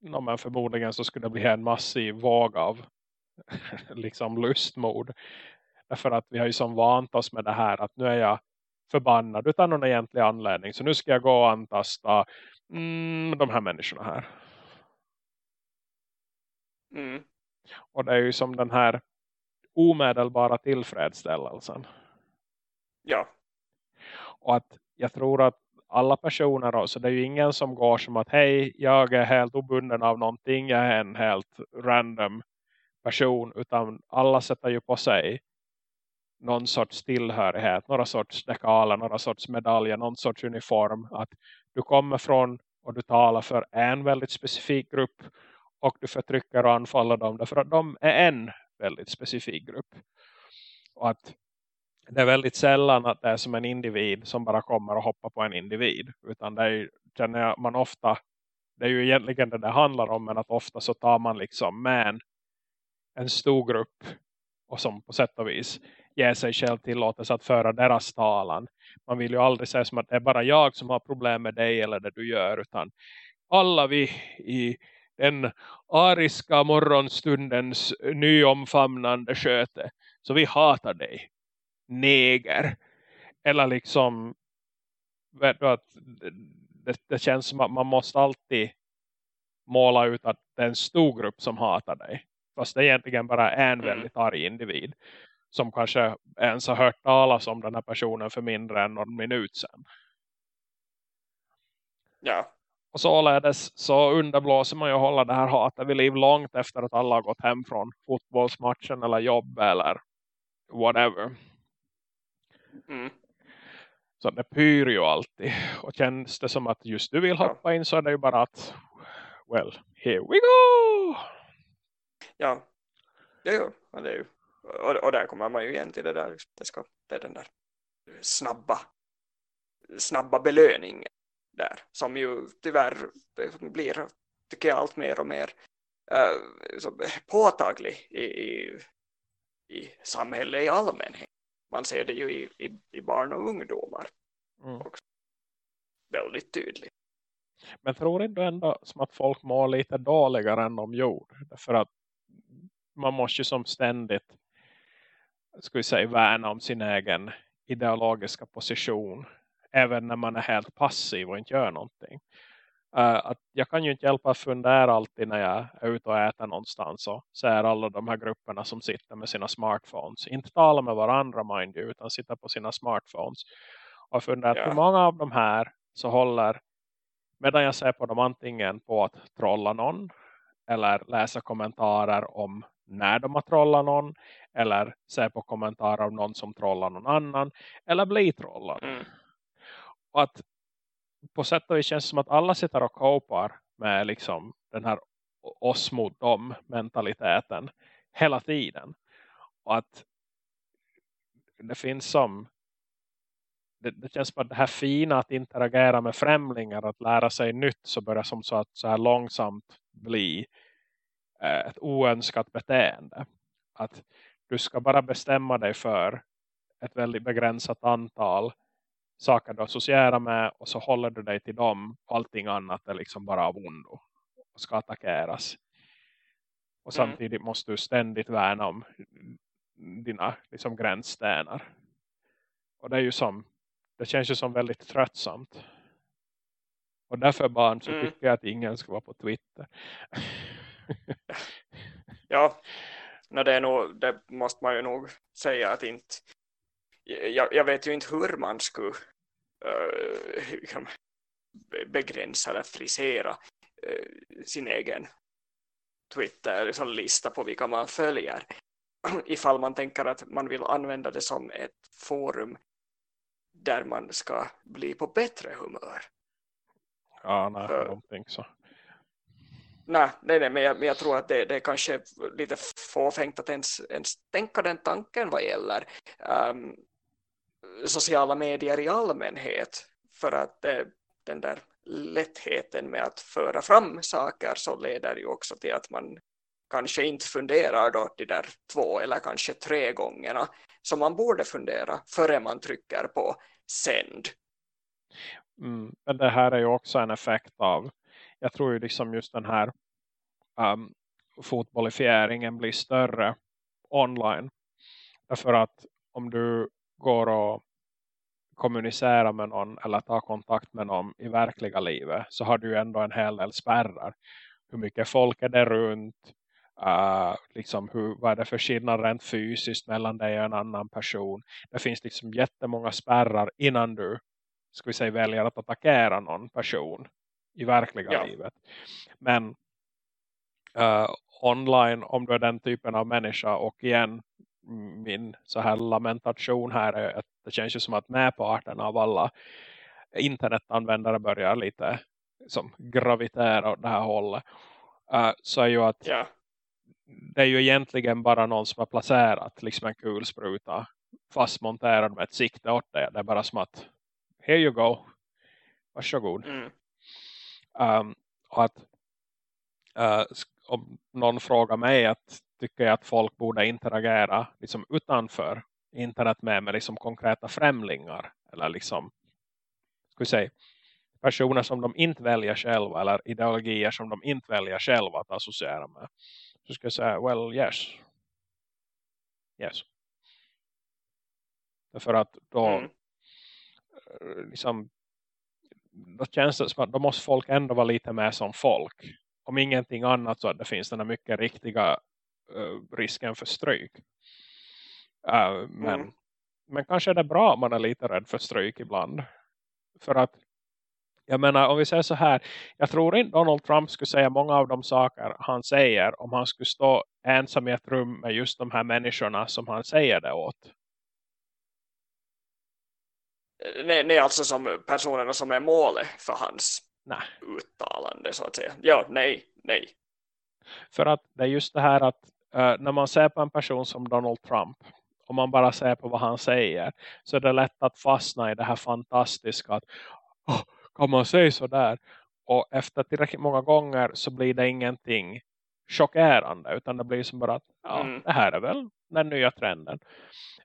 no, men förmodligen så skulle det bli en massiv våg av liksom lustmord. Därför att vi har ju som vant oss med det här att nu är jag förbannad utan någon egentlig anledning. Så nu ska jag gå och antasta mm, de här människorna här. Mm. Och det är ju som den här omedelbara tillfredsställelsen. Ja. Och att jag tror att alla personer så det är ju ingen som går som att hej, jag är helt obunden av någonting, jag är en helt random person, utan alla sätter ju på sig någon sorts tillhörighet, några sorts dekaler, några sorts medaljer, någon sorts uniform, att du kommer från och du talar för en väldigt specifik grupp och du förtrycker och anfaller dem därför att de är en väldigt specifik grupp. Och att det är väldigt sällan att det är som en individ som bara kommer och hoppar på en individ. Utan det är ju, känner man ofta, det är ju egentligen det det handlar om, men att ofta så tar man liksom med en, en stor grupp och som på sätt och vis ger sig själv tillåtelse att föra deras talan. Man vill ju aldrig säga som att det är bara jag som har problem med dig eller det du gör, utan alla vi i den ariska morgonstundens nyomfamnande sköte. Så vi hatar dig. Neger. Eller liksom vet du att det, det känns som att man måste alltid måla ut att det är en stor grupp som hatar dig. Fast det är egentligen bara en mm. väldigt arg individ. Som kanske ens har hört talas om den här personen för mindre än någon minut sedan. Ja. Och således så underblåser man ju hålla det här hatet vid liv långt efter att alla har gått hem från fotbollsmatchen eller jobb eller whatever. Mm. Så det pyr ju alltid. Och känns det som att just du vill hoppa in så är det ju bara att well, here we go! Ja, ja, ja det är ju och, och där kommer man ju igen till det där det, ska, det är den där snabba snabba belöningen där som ju tyvärr blir tycker jag allt mer och mer uh, påtaglig i, i, i samhället i allmänhet. Man ser det ju i, i, i barn och ungdomar mm. också. Väldigt tydligt. Men tror inte ändå som att folk mår lite dåligare än de gjorde? För att man måste ju som ständigt ska vi säga, värna om sin egen ideologiska position även när man är helt passiv och inte gör någonting. Uh, att jag kan ju inte hjälpa att fundera alltid när jag är ute och äter någonstans och ser alla de här grupperna som sitter med sina smartphones. Inte tala med varandra mind you, utan sitta på sina smartphones. Och fundera ja. hur många av de här så håller medan jag ser på dem antingen på att trolla någon eller läsa kommentarer om när de har trollat någon eller ser på kommentarer av någon som trollar någon annan eller blir trollad. Mm. Och att på sätt och vis känns det som att alla sitter och kopar med liksom den här oss mot dem mentaliteten hela tiden. Och att det finns som det, det, känns som att det här fina att interagera med främlingar, att lära sig nytt så börjar som så att så här långsamt bli eh, ett oönskat beteende. Att du ska bara bestämma dig för ett väldigt begränsat antal saker du associerar med och så håller du dig till dem. Allting annat är liksom bara av ondo och ska attackeras. Och mm. samtidigt måste du ständigt värna om dina liksom, gränsstenar. Och det är ju som det känns ju som väldigt tröttsamt. Och därför barn så mm. tycker jag att ingen ska vara på Twitter. ja, no, det, är nog, det måste man ju nog säga att inte jag, jag vet ju inte hur man skulle uh, begränsa eller frisera uh, sin egen Twitter-lista på vilka man följer ifall man tänker att man vill använda det som ett forum där man ska bli på bättre humör. Ja, nej, uh, någonting så. Nej, nej, nej men, jag, men jag tror att det, det är kanske lite fåfängt att ens, ens tänka den tanken vad gäller um, sociala medier i allmänhet för att eh, den där lättheten med att föra fram saker så leder ju också till att man kanske inte funderar då de där två eller kanske tre gångerna som man borde fundera före man trycker på sänd. Mm, men det här är ju också en effekt av jag tror ju liksom just den här um, fotbollifieringen blir större online. Därför att om du går och kommunicera med någon eller ta kontakt med någon i verkliga livet så har du ändå en hel del spärrar. Hur mycket folk är det runt? Uh, liksom hur, vad är det för skillnad rent fysiskt mellan dig och en annan person? Det finns liksom jättemånga spärrar innan du ska vi säga väljer att attackera någon person i verkliga ja. livet. Men uh, online om du är den typen av människa och igen min så här lamentation här är att det känns ju som att medparten av alla internetanvändare börjar lite som gravitera åt det här hållet. Uh, så är ju att yeah. det är ju egentligen bara någon som har placerat liksom en kulspruta fastmonterad med ett sikte åt det. Det är bara som att here you go. Varsågod. Mm. Um, och att uh, om någon frågar mig att tycker jag att folk borde interagera liksom utanför internet med, med liksom konkreta främlingar eller liksom ska vi säga, personer som de inte väljer själva eller ideologier som de inte väljer själva att associera med. Så ska jag säga, well yes. Yes. För att då mm. Eh, liksom då känns det som att då måste folk ändå vara lite mer som folk. Om ingenting annat så att det finns den här mycket riktiga uh, risken för stryk. Uh, men, mm. men kanske är det bra om man är lite rädd för stryk ibland. För att jag menar, om vi säger så här. Jag tror inte Donald Trump skulle säga många av de saker han säger. Om han skulle stå ensam i ett rum med just de här människorna som han säger det åt. Nej, nej alltså som personerna som är målet för hans nej. uttalande så att säga. Ja, nej, nej. För att det är just det här att uh, när man ser på en person som Donald Trump om man bara ser på vad han säger så är det lätt att fastna i det här fantastiska att oh, kan man säga så där och efter tillräckligt många gånger så blir det ingenting chockerande utan det blir som bara att ja, mm. det här är väl den nya trenden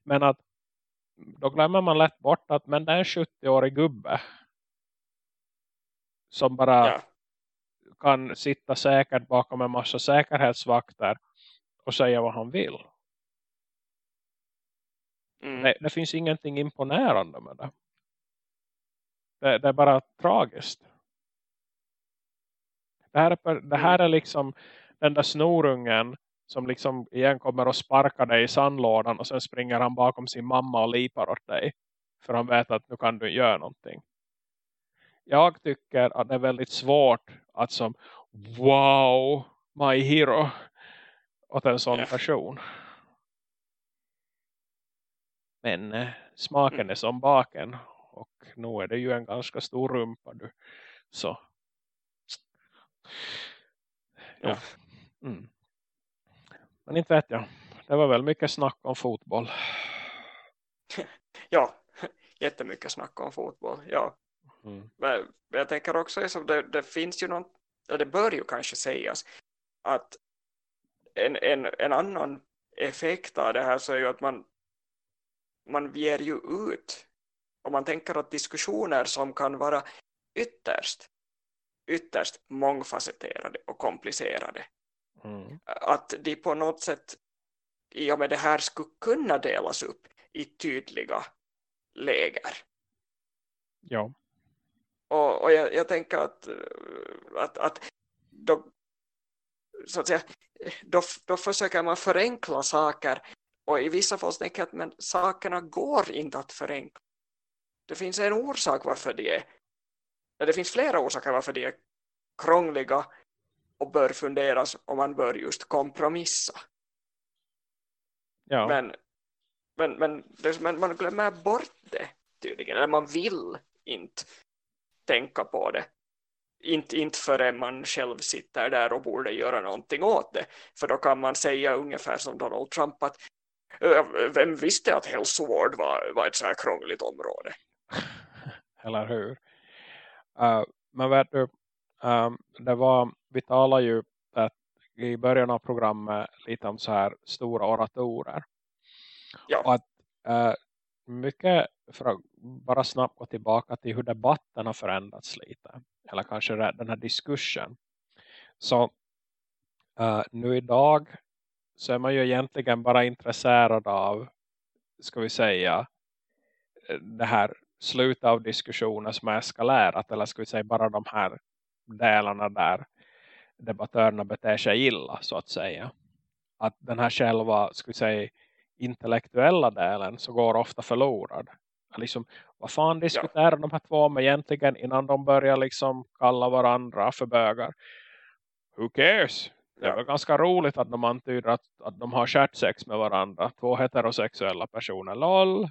men att då glömmer man lätt bort att men det är en 70-årig gubbe som bara ja. kan sitta säkert bakom en massa säkerhetsvakter och säga vad han vill. Mm. Det, det, finns ingenting imponerande med det. Det, det är bara tragiskt. Det här, är, det här mm. är liksom den där snorungen som liksom igen kommer att sparka dig i sandlådan och sen springer han bakom sin mamma och lipar åt dig. För han vet att nu kan du göra någonting. Jag tycker att det är väldigt svårt att som wow, my hero åt en sån person. Men eh, smaken mm. är som baken och nu är det ju en ganska stor rumpa du. Så. Ja. Mm. Men inte vet jag. Det var väl mycket snack om fotboll. ja, jättemycket snack om fotboll. Ja. Mm. Men jag tänker också att det, det finns ju någon, det bör ju kanske sägas att en, en, en annan effekt av det här så är ju att man man ger ju ut om man tänker att diskussioner som kan vara ytterst ytterst mångfacetterade och komplicerade mm. att de på något sätt i och med det här skulle kunna delas upp i tydliga läger. Ja. Och, och jag, jag, tänker att, att, att då, så att säga, då, då försöker man förenkla saker och i vissa fall tänker jag att men sakerna går inte att förenkla. Det finns en orsak varför de är det finns flera orsaker varför de är krångliga och bör funderas om man bör just kompromissa. Ja. Men, men, men, det, men man glömmer bort det tydligen. Eller man vill inte tänka på det. Inte, inte förrän man själv sitter där och borde göra någonting åt det. För då kan man säga ungefär som Donald Trump att vem visste att hälsovård var, var ett så här krångligt område? Eller hur? Uh, men vet du, um, det var, vi talade ju att i början av programmet lite om så här stora oratorer. Ja. Och att uh, mycket för att bara snabbt gå tillbaka till hur debatten har förändrats lite. Eller kanske den här diskursen. Så uh, nu idag så är man ju egentligen bara intresserad av, ska vi säga, det här slutet av diskussioner som är eskalerat. Eller ska vi säga bara de här delarna där debattörerna beter sig illa så att säga. Att den här själva, ska vi säga, intellektuella delen så går ofta förlorad liksom, vad fan diskuterar ja. de här två om egentligen innan de börjar liksom kalla varandra för bögar? Who cares? Det är väl ganska roligt att de antyder att, att de har sex med varandra. Två heterosexuella personer. LOL.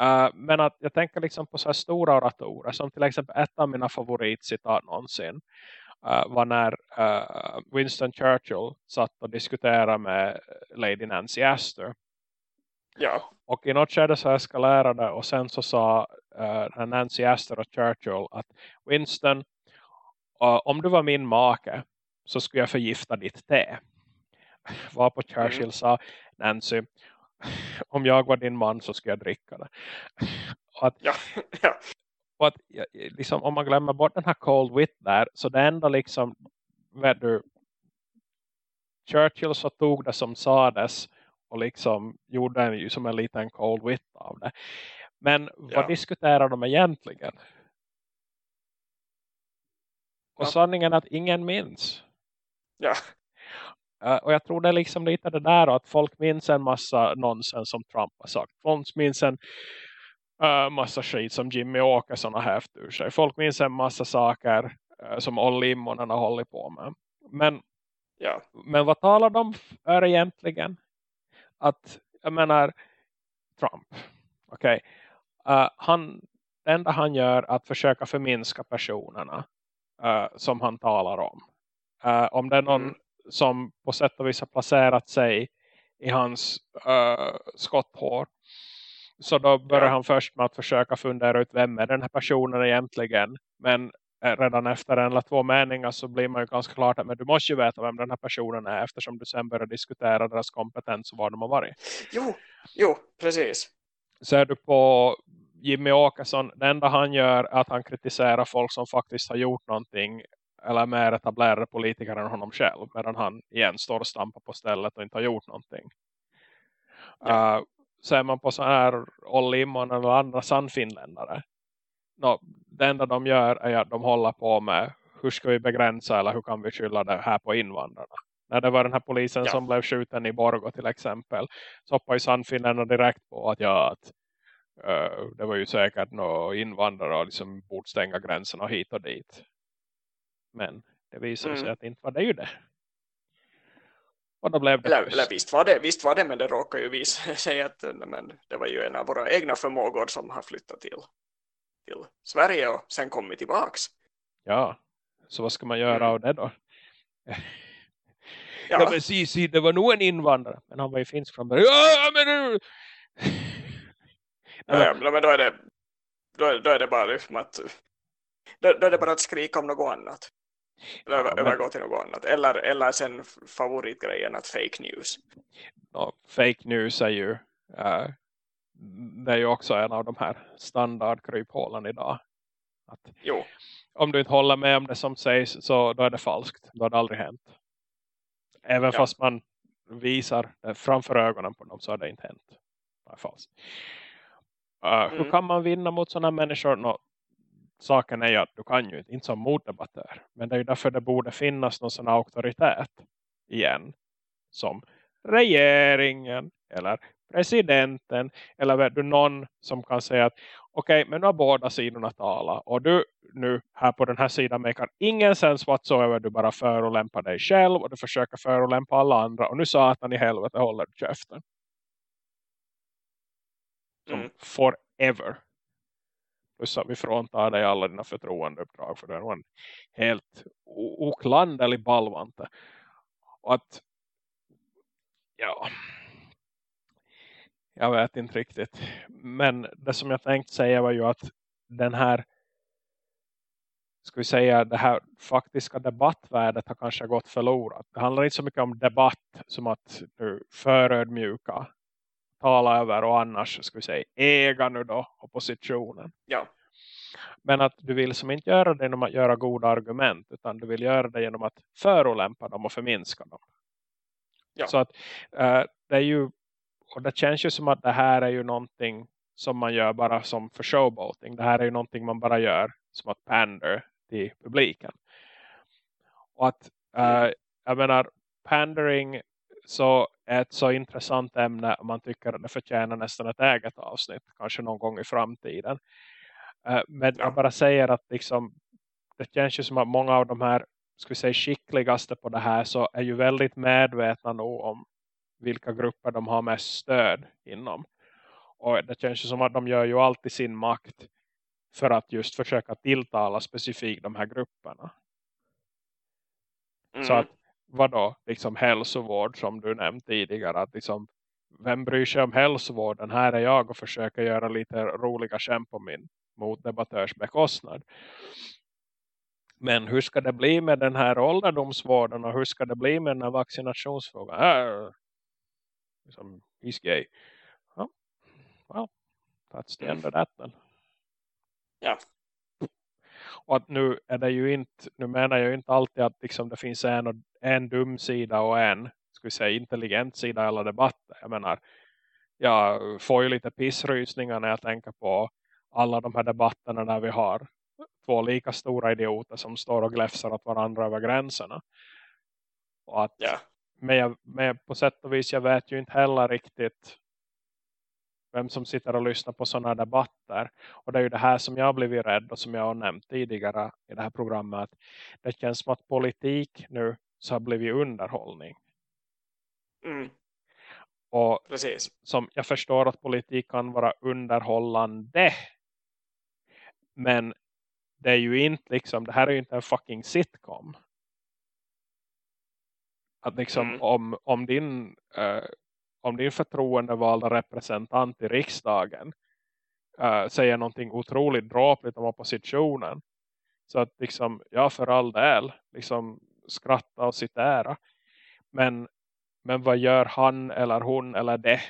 Uh, men att jag tänker liksom på så här stora oratorer. Som till exempel ett av mina favoritcitat någonsin. Uh, var när uh, Winston Churchill satt och diskuterade med Lady Nancy Astor. Ja. Och i något skede så eskalerade och sen så sa uh, Nancy Astor och Churchill att Winston, uh, om du var min make så skulle jag förgifta ditt te. Var på Churchill mm. sa Nancy, om jag var din man så skulle jag dricka det. Och att, ja, ja. Och att liksom, om man glömmer bort den här cold wit där så det enda liksom vet du, Churchill så tog det som sades och liksom gjorde en, ju som en liten cold wit av det. Men vad ja. diskuterar de egentligen? Och ja. sanningen är att ingen minns. Ja. Uh, och jag tror det är liksom lite det där att folk minns en massa nonsens som Trump har sagt. Folk minns en uh, massa skit som Jimmy Åkesson har hävt ur sig. Folk minns en massa saker uh, som Olli Immonen har hållit på med. Men, ja. men vad talar de för egentligen? Att, jag menar, Trump. Okej. Okay. Uh, han, det enda han gör är att försöka förminska personerna uh, som han talar om. Uh, om det är någon mm. som på sätt och vis har placerat sig i hans uh, skotthår. Så då börjar ja. han först med att försöka fundera ut vem är den här personen egentligen. Men redan efter en eller två meningar så blir man ju ganska klart att men du måste ju veta vem den här personen är eftersom du sen börjar diskutera deras kompetens och var de har varit. Jo, jo precis. Ser du på Jimmy Åkesson, det enda han gör är att han kritiserar folk som faktiskt har gjort någonting eller mer etablerade politiker än honom själv medan han igen står och stampar på stället och inte har gjort någonting. Ja. Uh, ser man på så här Olli Immon eller andra sannfinländare no, det enda de gör är att de håller på med hur ska vi begränsa eller hur kan vi skylla det här på invandrarna. När det var den här polisen ja. som blev skjuten i Borgo till exempel så hoppar ju sannfinländarna direkt på att ja, att uh, det var ju säkert några invandrare och liksom borde stänga gränserna hit och dit. Men det visade mm. sig att inte var det ju det. Och då blev det eller, eller visst, var det, visst var det, men det råkar ju visa sig att men, det var ju en av våra egna förmågor som har flyttat till, till Sverige och sen kommit tillbaks. Ja, så vad ska man göra mm. av det då? Ja, ja men si, si, det var nog en invandrare. Men han var ju finsk från början. Ja, men... ja, ja, men då är det, då är, då är det bara liksom att då, då är det bara att skrika om något annat. Eller ja, övergå till något annat. Eller, eller sen favoritgrejen att fake news. Ja, fake news är ju uh, det är ju också en av de här standardkryphålen idag. Att jo. Om du inte håller med om det som sägs så då är det falskt. Då har det aldrig hänt. Även ja. fast man visar det framför ögonen på dem så har det inte hänt. Det är falskt. Uh, mm. Hur kan man vinna mot sådana människor? No, saken är ju att du kan ju inte som motdebattör. Men det är ju därför det borde finnas någon sån auktoritet igen. Som regeringen eller presidenten eller vet du någon som kan säga att okej, okay, men nu har båda sidorna talat och du nu här på den här sidan makar ingen sens whatsoever, du bara förolämpar dig själv och du försöker förolämpa alla andra och nu sa att han i helvete håller du käften. Mm. forever plus att vi fråntar dig alla dina förtroendeuppdrag för det är en helt oklanderlig balvante och att ja jag vet inte riktigt men det som jag tänkte säga var ju att den här ska vi säga det här faktiska debattvärdet har kanske gått förlorat. Det handlar inte så mycket om debatt som att nu förödmjuka tala över och annars ska vi säga äga nu då oppositionen. Ja. Men att du vill som inte göra det genom att göra goda argument utan du vill göra det genom att förolämpa dem och förminska dem. Ja. Så att äh, det är ju och det känns ju som att det här är ju någonting som man gör bara som för showboating. Det här är ju någonting man bara gör som att pander till publiken. Och att äh, jag menar pandering så är ett så intressant ämne man tycker att det förtjänar nästan ett eget avsnitt. Kanske någon gång i framtiden. Uh, men ja. jag bara säger att liksom, det känns ju som att många av de här ska vi säga, skickligaste på det här så är ju väldigt medvetna nog om vilka grupper de har mest stöd inom. Och det känns ju som att de gör ju alltid sin makt för att just försöka tilltala specifikt de här grupperna. Mm. Så att vadå, liksom hälsovård som du nämnt tidigare. Att liksom, vem bryr sig om hälsovården? Här är jag och försöker göra lite roliga skämt på min motdebattörs bekostnad. Men hur ska det bli med den här ålderdomsvården och hur ska det bli med den här vaccinationsfrågan? Äh, liksom, he's gay. Ja. Well, that's the end of that then. Ja. Och att nu är det ju inte, nu menar jag ju inte alltid att liksom det finns en, en dum sida och en ska vi säga, intelligent sida i alla debatter. Jag menar, jag får ju lite pissrysningar när jag tänker på alla de här debatterna där vi har två lika stora idioter som står och gläfsar åt varandra över gränserna. Och att, ja. Men, jag, men på sätt och vis jag vet ju inte heller riktigt vem som sitter och lyssnar på sådana debatter. Och det är ju det här som jag har blivit rädd och som jag har nämnt tidigare i det här programmet. Att det känns som att politik nu så har blivit underhållning. Mm. Och Precis. som jag förstår att politik kan vara underhållande. Men det är ju inte liksom, det här är ju inte en fucking sitcom. Att liksom mm. om, om din uh, om din förtroendevalda representant i riksdagen uh, säger någonting otroligt dråpligt om oppositionen. Så att liksom, ja för all del, liksom skratta och sitt ära. Men, men vad gör han eller hon eller det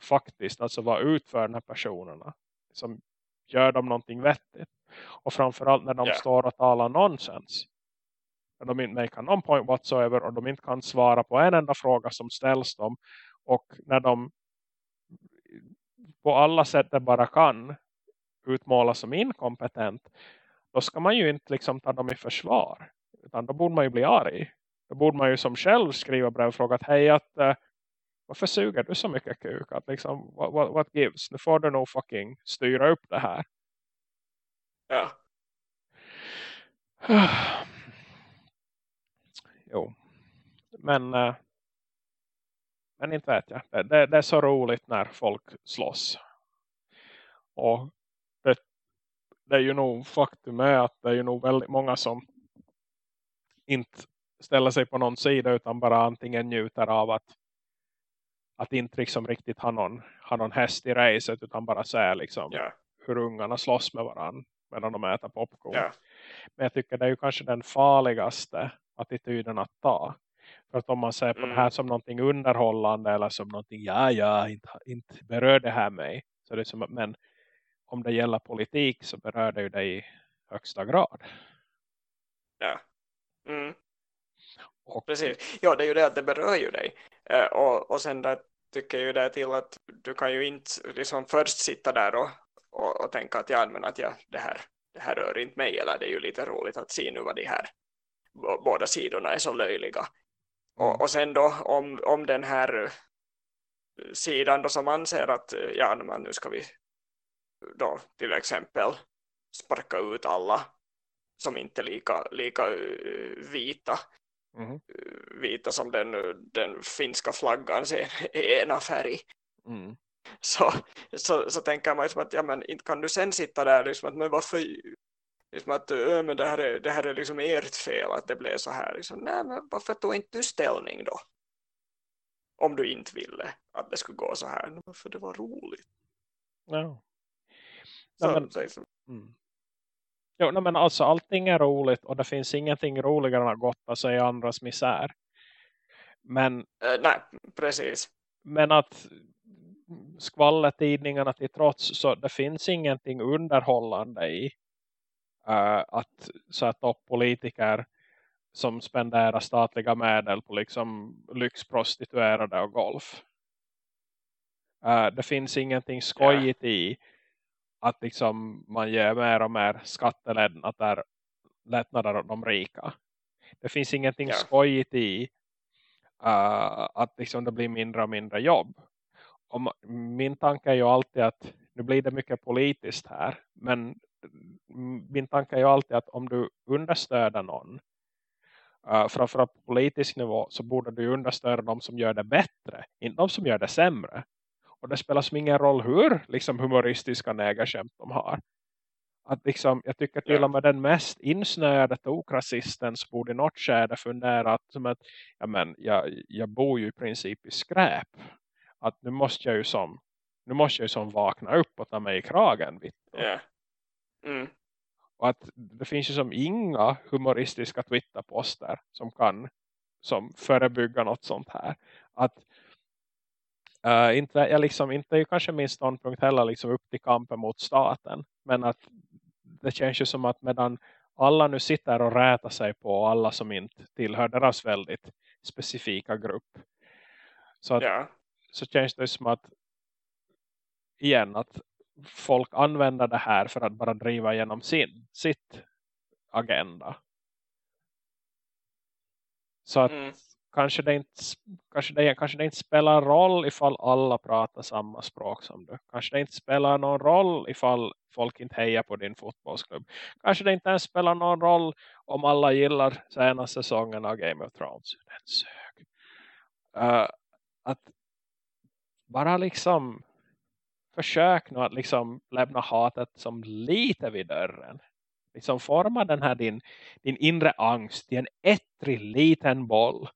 faktiskt? Alltså vad utför den här personerna? Som gör de någonting vettigt? Och framförallt när de yeah. står och talar nonsens. De inte make någon point whatsoever och de inte kan svara på en enda fråga som ställs dem. Och när de på alla sätt det bara kan utmålas som inkompetent. Då ska man ju inte liksom ta dem i försvar. Utan då borde man ju bli arg. Då borde man ju som själv skriva brev och fråga att hej att uh, varför suger du så mycket kuk? Att liksom, what, what, what gives? Nu får du nog fucking styra upp det här. Ja. jo. Men uh, men inte vet jag. Det, det, det, är så roligt när folk slåss. Och det, det är ju nog faktum är att det är ju nog väldigt många som inte ställer sig på någon sida utan bara antingen njuter av att att inte liksom riktigt ha någon, ha någon häst i racet utan bara se liksom yeah. hur ungarna slåss med varandra medan de äter popcorn. Yeah. Men jag tycker det är ju kanske den farligaste attityden att ta. För att om man ser på mm. det här mm. som någonting underhållande eller som någonting, ja, ja, inte, inte berör det här mig. Så det är som, men om det gäller politik så berör det ju dig i högsta grad. Ja. Mm. Och, Precis. Ja, det är ju det att det berör ju dig. Eh, och, och sen där tycker jag ju det till att du kan ju inte liksom först sitta där och, och, och tänka att, ja, men att ja, det, här, det här rör inte mig. Eller det är ju lite roligt att se nu vad de här båda sidorna är så löjliga. Och, mm. och sen då om, om den här sidan då som anser att ja, men nu ska vi då till exempel sparka ut alla som inte är lika, lika vita mm. vita som den, den finska flaggan ser ena färg mm. så, så, så tänker man liksom att ja, men inte kan du sen sitta där liksom att men varför liksom att men det här är, det här är liksom ert fel att det blev så här. Liksom, nej, men varför tog inte du ställning då? Om du inte ville att det skulle gå så här. För det var roligt. Ja. Så, men, så, liksom. mm. Jo, nej, men alltså allting är roligt och det finns ingenting roligare än att gotta sig i andras misär. Men, uh, nej, precis. Men att skvalletidningarna till trots så det finns ingenting underhållande i att sätta upp politiker som spenderar statliga medel på liksom lyxprostituerade och golf. Uh, det finns ingenting skojigt i att liksom man ger mer och mer skattelättnader lättnader åt de rika. Det finns ingenting yeah. skojigt i uh, att liksom det blir mindre och mindre jobb. Och min tanke är ju alltid att nu blir det mycket politiskt här men min tanke är ju alltid att om du understöder någon uh, framförallt på politisk nivå så borde du understöda de som gör det bättre, inte de som gör det sämre. Och det spelar som ingen roll hur liksom, humoristiska nägerskämt de har. Att liksom, jag tycker till och med den mest insnöade tokrasisten borde i något skärde fundera att, som att ja, men, jag, jag bor ju i princip i skräp. Att nu måste jag ju som nu måste jag ju som vakna upp och ta mig i kragen. Yeah. Mm. Och att det finns ju som inga humoristiska Twitterposter som kan som förebygga något sånt här. Att uh, inte, jag liksom, inte är ju kanske min ståndpunkt heller liksom upp till kampen mot staten. Men att det känns ju som att medan alla nu sitter och rätar sig på alla som inte tillhör deras väldigt specifika grupp. Så, att, yeah. så känns det som att igen att folk använder det här för att bara driva igenom sin, sitt agenda. Så att mm. kanske, det inte, kanske, det, kanske det inte spelar roll ifall alla pratar samma språk som du. Kanske det inte spelar någon roll ifall folk inte hejar på din fotbollsklubb. Kanske det inte ens spelar någon roll om alla gillar senaste säsongen av Game of Thrones. Den sög. Uh, att bara liksom försök nu att liksom lämna hatet som lite vid dörren. Liksom forma den här din, din inre angst i en ettrig liten boll.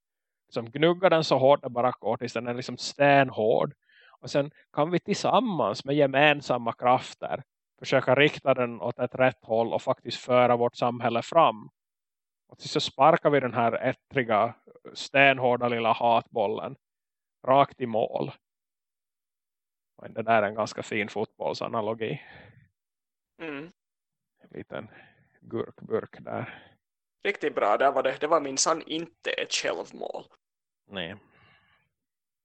Som gnuggar den så hårt det bara går tills den är liksom stenhård. Och sen kan vi tillsammans med gemensamma krafter försöka rikta den åt ett rätt håll och faktiskt föra vårt samhälle fram. Och så sparkar vi den här ettriga, stenhårda lilla hatbollen rakt i mål. Men det där är en ganska fin fotbollsanalogi. Mm. En liten gurkburk där. Riktigt bra, där var det, det var minsann inte ett självmål. Nej.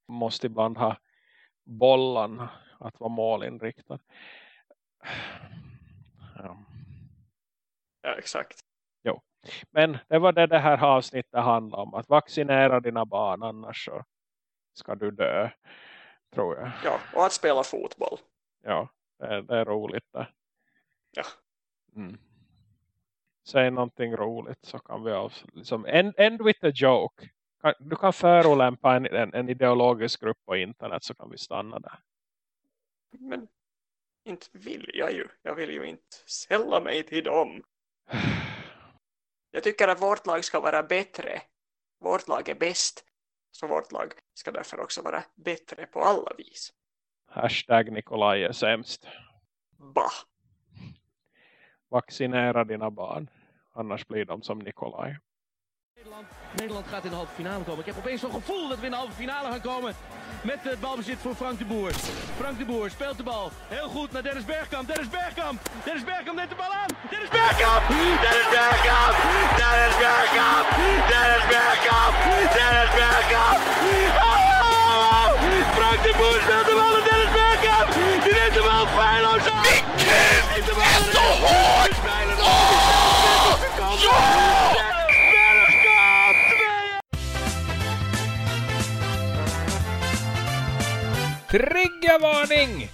Måste ibland ha bollen att vara målinriktad. Ja. ja, exakt. Jo. Men det var det det här avsnittet handlade om. Att vaccinera dina barn annars så ska du dö tror jag. Ja, och att spela fotboll. Ja, det är, det är roligt det. Ja. Mm. Säg någonting roligt så kan vi av, liksom, end, end with a joke. Du kan förolämpa en, en, en ideologisk grupp på internet så kan vi stanna där. Men inte vill jag ju. Jag vill ju inte sälla mig till dem. Jag tycker att vårt lag ska vara bättre. Vårt lag är bäst. Så vårt lag ska därför också vara bättre på alla vis. Hashtag Nikolaj är sämst. Bah. Vaccinera dina barn. Annars blir de som Nikolaj. Nederland, Nederland gaat in de halve finale komen. Ik heb opeens zo'n gevoel dat we in de halve finale gaan komen. Met het balbezit voor Frank de Boer. Frank de Boer speelt de bal. Heel goed naar Dennis Bergkamp. Dennis Bergkamp. Dennis Bergkamp neemt de bal aan. Dennis Bergkamp. Dennis Bergkamp. Dennis Bergkamp. Dennis Bergkamp. Dennis Bergkamp. Oh! Frank de Boer speelt de bal naar Dennis Bergkamp. Die neemt de bal feilloos aan. Is. Oh! Ja! Triggervarning!